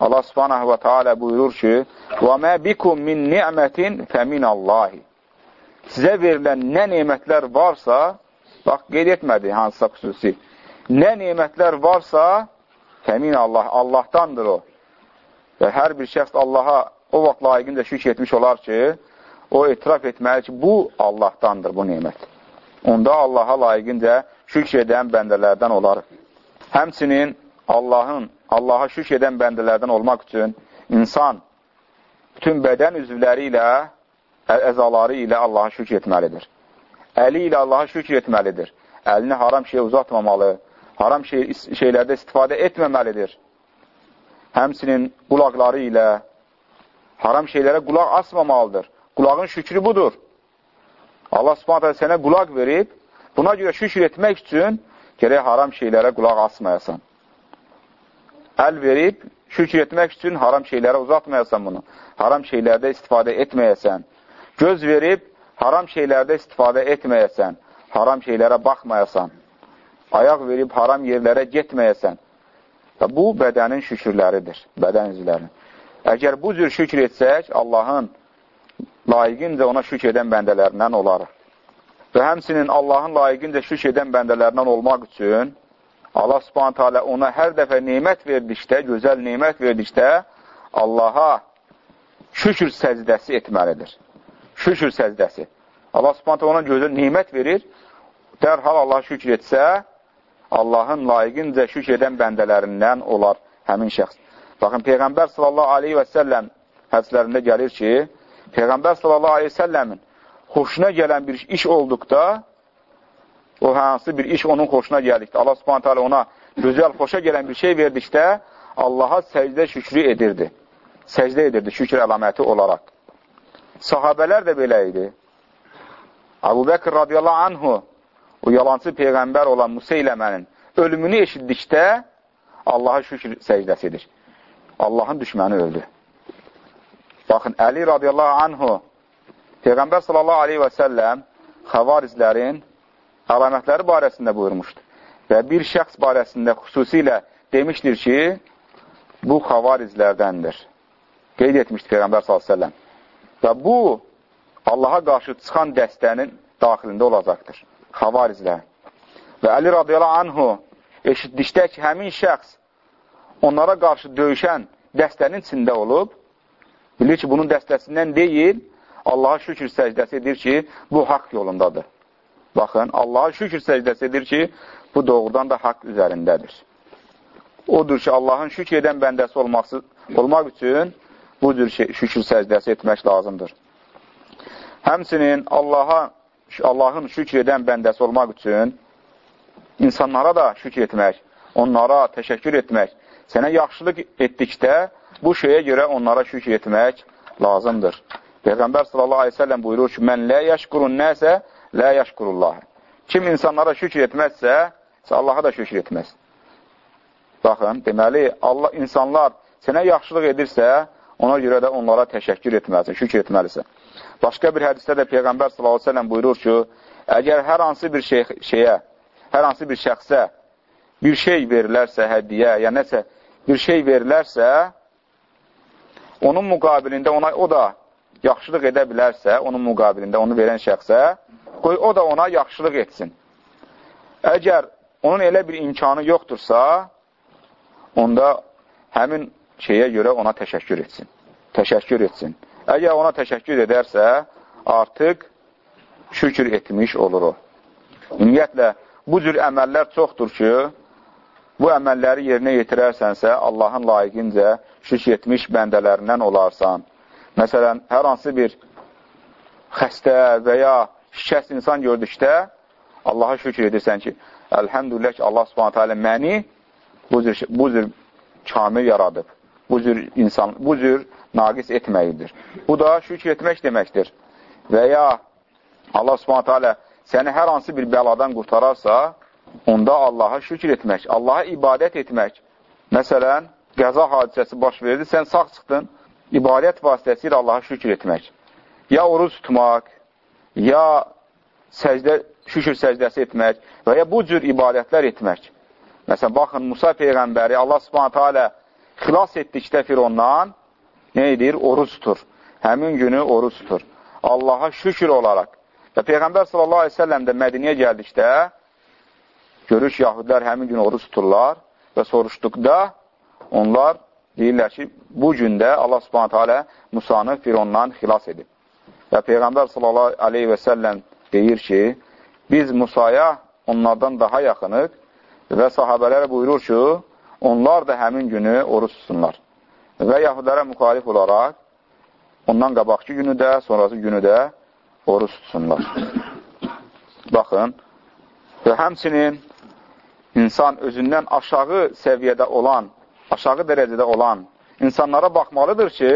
Allah subhanətə və teala buyurur ki, وَمَا بِكُمْ مِنْ نِعْمَةٍ فَمِنَ اللّٰهِ Sizə verilən nə neymətlər varsa, bax, qeyd etmədi hansısa xüsusi, nə neymətlər varsa, fəmin Allah, Allahdandır o. Və hər bir şəxs Allaha o vaxt layiqincə şükür etmiş olar ki, o etiraf etməli ki, bu Allahdandır bu neymət. Onda Allaha layiqincə şükür edən bəndələrdən olar. Həmçinin Allahın, Allaha şükür edən bəndələrdən olmaq üçün insan bütün bədən üzvləri ilə, əzaları ilə Allaha şükür etməlidir. Əli ilə Allaha şükür etməlidir. Əlini haram şeyə uzatmamalı, haram şey, şeylərdə istifadə etməməlidir. Həmsinin qulaqları ilə haram şeylərə qulaq asmamalıdır. Qulağın şükrü budur. Allah subhanətə sənə qulaq verib, buna görə şükür etmək üçün gerək haram şeylərə qulaq asmayasan. Əl verib, şükür etmək üçün haram şeylərə uzatmayasan bunu. Haram şeylərdə istifadə etməyəsən. Göz verib, haram şeylərdə istifadə etməyəsən. Haram şeylərə baxmayasan. Ayaq verib, haram yerlərə getməyəsən. Və bu bədənin şükürləridir, bədən üzvlərinin. Əgər bu cür şükür etsək, Allahın layiqincə ona şükür edən bəndələrindən olarıq. Və həmsinin Allahın layiqincə şükür edən bəndələrindən olmaq üçün Allah subhanətə alə ona hər dəfə neymət verdikdə, gözəl neymət verdikdə Allaha şükür səcdəsi etməlidir. Şükür səcdəsi. Allah subhanətə ona gözəl neymət verir, dərhal Allah şükür etsə, Allahın layiqincə şükür edən bəndələrindən olar həmin şəxs. Baxın, Peyğəmbər sallallahu aleyhi və səlləm hədislərində gəlir ki, Peyğəmbər sallallahu aleyhi və səlləmin xoşuna gələn bir iş olduqda, o hansı bir iş onun xoşuna gəldikdə, Allah subhanətə alə ona gözəl, xoşa gələn bir şey verdikdə, Allaha səcdə şükrü edirdi. Səcdə edirdi şükür əlaməti olaraq. Sahabələr də belə idi. Abu Bəkr radiyallahu anhu, o yalancı peyğəmbər olan Musa eləmənin ölümünü eşitdikdə Allaha şükür səcdəsidir. Allahın düşməni öldü. Baxın, Əli radiyallahu anhu Peyğəmbər sallallahu aleyhi və səlləm xəvarizlərin əlamətləri barəsində buyurmuşdur. Və bir şəxs barəsində xüsusilə demişdir ki, bu xəvarizlərdəndir. Qeyd etmişdir Peyğəmbər sallallahu aleyhi və səlləm. Və bu, Allaha qarşı çıxan dəstənin daxilində olacaqdır. Xəvarizlər. Və Əli radiyallahu anhu eşitdikdə ki, həmin şəxs onlara qarşı döyüşən dəstənin içində olub, bilir ki, bunun dəstəsindən deyil, Allaha şükür səcdəsi edir ki, bu haqq yolundadır. Baxın, Allaha şükür səcdəsi edir ki, bu doğrudan da haqq üzərindədir. Odur ki, Allahın şükür edən bəndəsi olması, olmaq üçün bu cür şükür səcdəsi etmək lazımdır. Həmsinin Allaha Allahın şükür edən bəndəsi olmaq üçün insanlara da şükür etmək, onlara təşəkkür etmək, sənə yaxşılıq etdikdə bu şeyə görə onlara şükür etmək lazımdır. Peyğəmbər sallallahu aleyhi ve sellem buyurur ki, mən lə yəşkurun nəsə, lə yəşkurullah. Kim insanlara şükür etməzsə, Allaha da şükür etməz. Baxın, deməli, Allah insanlar sənə yaxşılıq edirsə, ona görə də onlara təşəkkür etməlisən, şükür etməlisən. Başqa bir hədisdə də Peyğəmbər sellem buyurur ki, əgər hər hansı bir şey, şeyə, hər hansı bir şəxsə bir şey verilərsə, həddiyə, ya nəsə bir şey verilərsə, onun müqabilində ona o da yaxşılıq edə bilərsə, onun müqabilində onu verən şəxsə, qoy o da ona yaxşılıq etsin. Əgər onun elə bir imkanı yoxdursa, onda həmin şeyə görə ona təşəkkür etsin. Təşəkkür etsin. Əgər ona təşəkkür edərsə, artıq şükür etmiş olur o. Ümumiyyətlə, bu cür əməllər çoxdur ki, bu əməlləri yerinə yetirərsənsə, Allahın layiqincə şükür etmiş bəndələrindən olarsan. Məsələn, hər hansı bir xəstə və ya şikəst insan gördükdə, Allaha şükür edirsən ki, əlhəmdülillah ki, Allah subhanətə alə məni bu cür, bu cür kamil yaradıb. Bu cür insan, bu cür naqis etməkdir. Bu da şükür etmək deməkdir. Və ya Allah subhanətə alə səni hər hansı bir bəladan qurtararsa, onda Allaha şükür etmək, Allaha ibadət etmək. Məsələn, qəza hadisəsi baş verdi, sən sağ çıxdın, ibadət vasitəsilə Allaha şükür etmək. Ya oruz tutmaq, ya səcdə, şükür səcdəsi etmək və ya bu cür ibadətlər etmək. Məsələn, baxın, Musa Peyğəmbəri Allah subhanətə alə xilas etdikdə Firondan nə edir? Oruz tutur. Həmin günü oruz tutur. Allaha şükür olaraq. Və Peyğəmbər sallallahu aleyhi ve selləm də Mədiniyə gəldikdə görür ki, yahudlər həmin gün oruz tuturlar və soruşduqda onlar deyirlər ki, bu gündə Allah subhanətə alə Musanı Firondan xilas edib. Və Peyğəmbər sallallahu aleyhi və səlləm deyir ki, biz Musaya onlardan daha yaxınıq və sahabələrə buyurur ki, onlar da həmin günü oruç tutsunlar. Və yahudilərə müxalif olaraq ondan qabaqki günü də, sonrası günü də oruç tutsunlar. Baxın, və həmçinin insan özündən aşağı səviyyədə olan, aşağı dərəcədə olan insanlara baxmalıdır ki,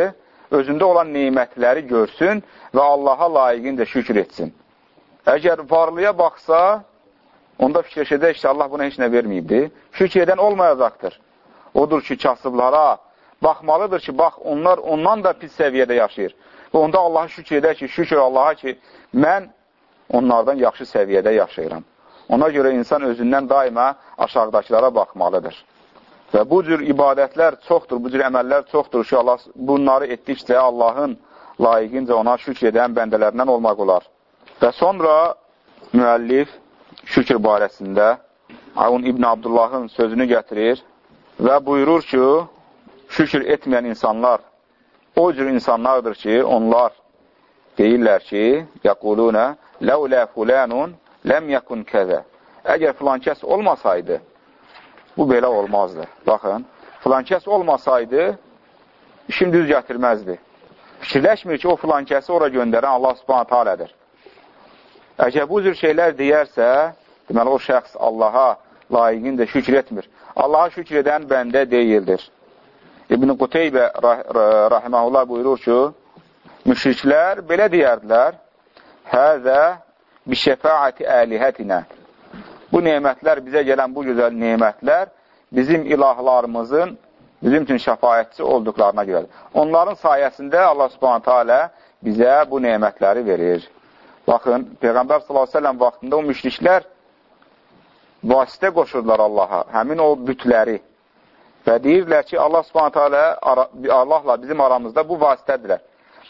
özündə olan neymətləri görsün və Allaha layiqincə şükür etsin. Əgər varlıya baxsa, onda fikirləşəcək ki, Allah buna heç nə verməyibdir. Şükür edən olmayacaqdır. Odur ki, kasıblara baxmalıdır ki, bax, onlar ondan da pis səviyyədə yaşayır. Və onda Allaha şükür edər ki, şükür Allaha ki, mən onlardan yaxşı səviyyədə yaşayıram. Ona görə insan özündən daima aşağıdakılara baxmalıdır. Və bu cür ibadətlər çoxdur, bu cür əməllər çoxdur ki, Allah bunları etdikcə Allahın layiqincə ona şükür edən bəndələrindən olmaq olar. Və sonra müəllif şükür barəsində Avun İbn Abdullahın sözünü gətirir və buyurur ki, şükür etməyən insanlar o cür insanlardır ki, onlar deyirlər ki, yəqulunə, ləulə fulanun ləm yəkun kəzə. Əgər filan kəs olmasaydı, bu belə olmazdı. Baxın, filan kəs olmasaydı, işin düz gətirməzdi. Fikirləşmir ki, o filan kəsi ora göndərən Allah subhanətə alədir. Əgər bu cür şeylər deyərsə, deməli o şəxs Allaha layiqincə şükür etmir. Allaha şükür edən bəndə deyildir. İbn-i Quteybə rah rahiməhullah buyurur ki, müşriklər belə deyərdilər, Həzə bi şəfaəti əlihətinə. Bu nemətlər, bizə gələn bu gözəl nemətlər bizim ilahlarımızın bizim üçün şəfayətçi olduqlarına görədir. Onların sayəsində Allah subhanətə alə bizə bu nemətləri verir. Baxın, Peyğəmbər s.ə.v vaxtında o müşriklər vasitə qoşurlar Allaha, həmin o bütləri. Və deyirlər ki, Allah subhanətə alə Allahla bizim aramızda bu vasitədirlər.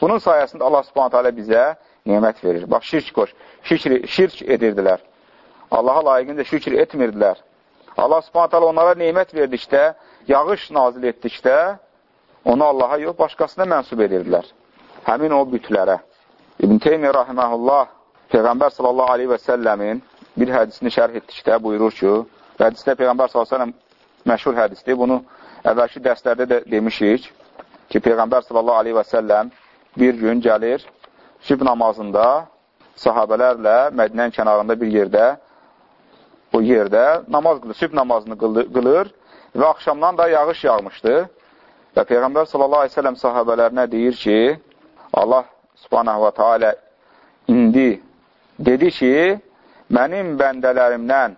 Bunun sayəsində Allah subhanətə alə bizə nemət verir. Bax, şirk qoş, şirk, şirk edirdilər. Allaha layiqində şükür etmirdilər. Allah subhanətə alə onlara nemət verdikdə, yağış nazil etdikdə, onu Allaha yox, başqasına mənsub edirdilər. Həmin o bütlərə. İbn Teymiyyə rahiməhullah Peyğəmbər sallallahu aleyhi və səlləmin bir hədisini şərh etdikdə buyurur ki, hədisdə Peyğəmbər sallallahu aleyhi və səlləm məşhur hədisdir. Bunu əvvəlki dərslərdə də demişik ki, Peyğəmbər sallallahu aleyhi və səlləm bir gün gəlir sübh namazında sahabələrlə Mədinənin kənarında bir yerdə o yerdə namaz qılır, sübh namazını qılır və axşamdan da yağış yağmışdı və Peyğəmbər sallallahu aleyhi və səlləm sahabələrinə deyir ki, Allah subhanahu və teala indi dedi ki, mənim bəndələrimdən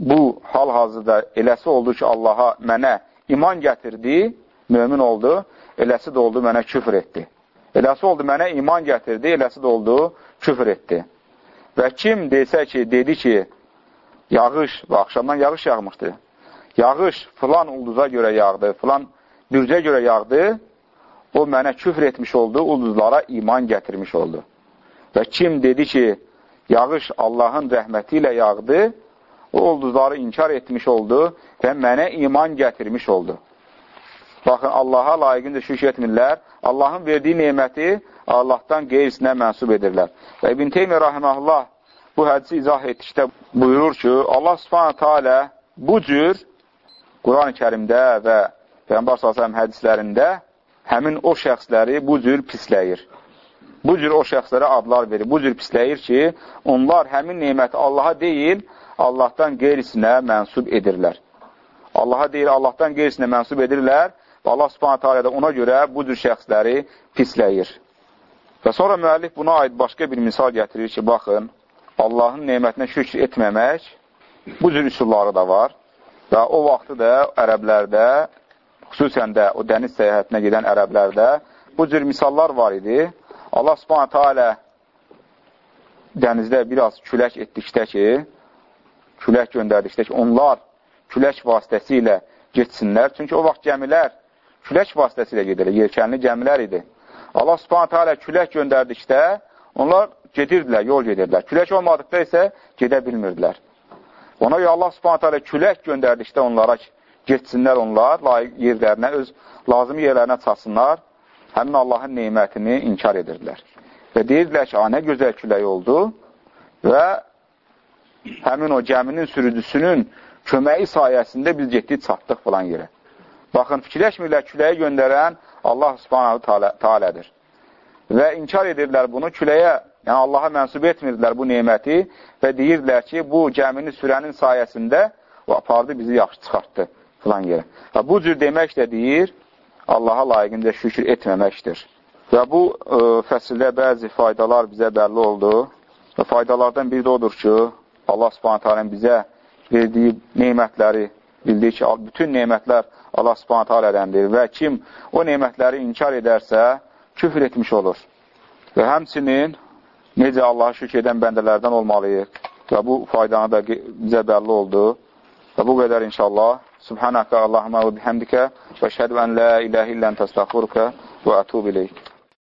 bu hal-hazırda eləsi oldu ki, Allaha mənə iman gətirdi, mömin oldu, eləsi də oldu, mənə küfr etdi. Eləsi oldu, mənə iman gətirdi, eləsi də oldu, küfr etdi. Və kim desə ki, dedi ki, yağış və axşamdan yağış yağmışdı, yağış filan ulduza görə yağdı, filan bürcə görə yağdı, o mənə küfr etmiş oldu, ulduzlara iman gətirmiş oldu. Və kim dedi ki, yağış Allahın rəhməti ilə yağdı, o ulduzları inkar etmiş oldu və mənə iman gətirmiş oldu. Baxın, Allaha layiqincə şükür etmirlər. Allahın verdiyi neməti Allahdan qeyrisinə mənsub edirlər. Və İbn Teymiyyə rahiməhullah bu hədisi izah etdikdə buyurur ki, Allah subhanətə alə bu cür Quran-ı kərimdə və Peyğəmbər s.ə.v hədislərində həmin o şəxsləri bu cür pisləyir. Bu cür o şəxslərə adlar verir. Bu cür pisləyir ki, onlar həmin neyməti Allaha deyil, Allahdan qeyrisinə mənsub edirlər. Allaha deyil, Allahdan qeyrisinə mənsub edirlər və Allah subhanətə alə də ona görə bu cür şəxsləri pisləyir. Və sonra müəllif buna aid başqa bir misal gətirir ki, baxın, Allahın neymətinə şükür etməmək bu cür üsulları da var və o vaxtı da ərəblərdə xüsusən də o dəniz səyahətinə gedən ərəblərdə bu cür misallar var idi. Allah subhanətə alə dənizdə biraz külək etdikdə ki, külək göndərdikdə ki, onlar külək vasitəsilə getsinlər. Çünki o vaxt gəmilər külək vasitəsilə gedirlər, yelkənli gəmilər idi. Allah subhanətə alə külək göndərdikdə onlar gedirdilər, yol gedirdilər. Külək olmadıqda isə gedə bilmirdilər. Ona görə Allah subhanətə alə külək göndərdikdə onlara getsinlər onlar layiq yerlərinə, öz lazım yerlərinə çatsınlar, həmin Allahın neymətini inkar edirdilər. Və deyirdilər ki, nə gözəl külək oldu və həmin o gəminin sürücüsünün köməyi sayəsində biz getdik, çatdıq filan yerə. Baxın, fikirləşmirlər, küləyi göndərən Allah subhanahu talədir. Və inkar edirlər bunu küləyə, yəni Allaha mənsub etmirdilər bu neyməti və deyirdilər ki, bu gəmini sürənin sayəsində o apardı, bizi yaxşı çıxartdı filan yerə. Və bu cür demək də deyir, Allaha layiqində şükür etməməkdir. Və bu ə, e, fəsildə bəzi faydalar bizə bəlli oldu. Və faydalardan biri də odur ki, Allah subhanətə bizə verdiyi neymətləri bildik ki, bütün neymətlər Allah subhanətə alədəndir və kim o neymətləri inkar edərsə, küfr etmiş olur. Və həmçinin necə Allaha şükür edən bəndələrdən olmalıyıq və bu faydanı da bizə bəlli oldu. Və bu qədər inşallah. Subhanəkə Allahümə və bihəmdikə və şəhədu ən la iləhə illən təstəxurukə və ətub iləyik.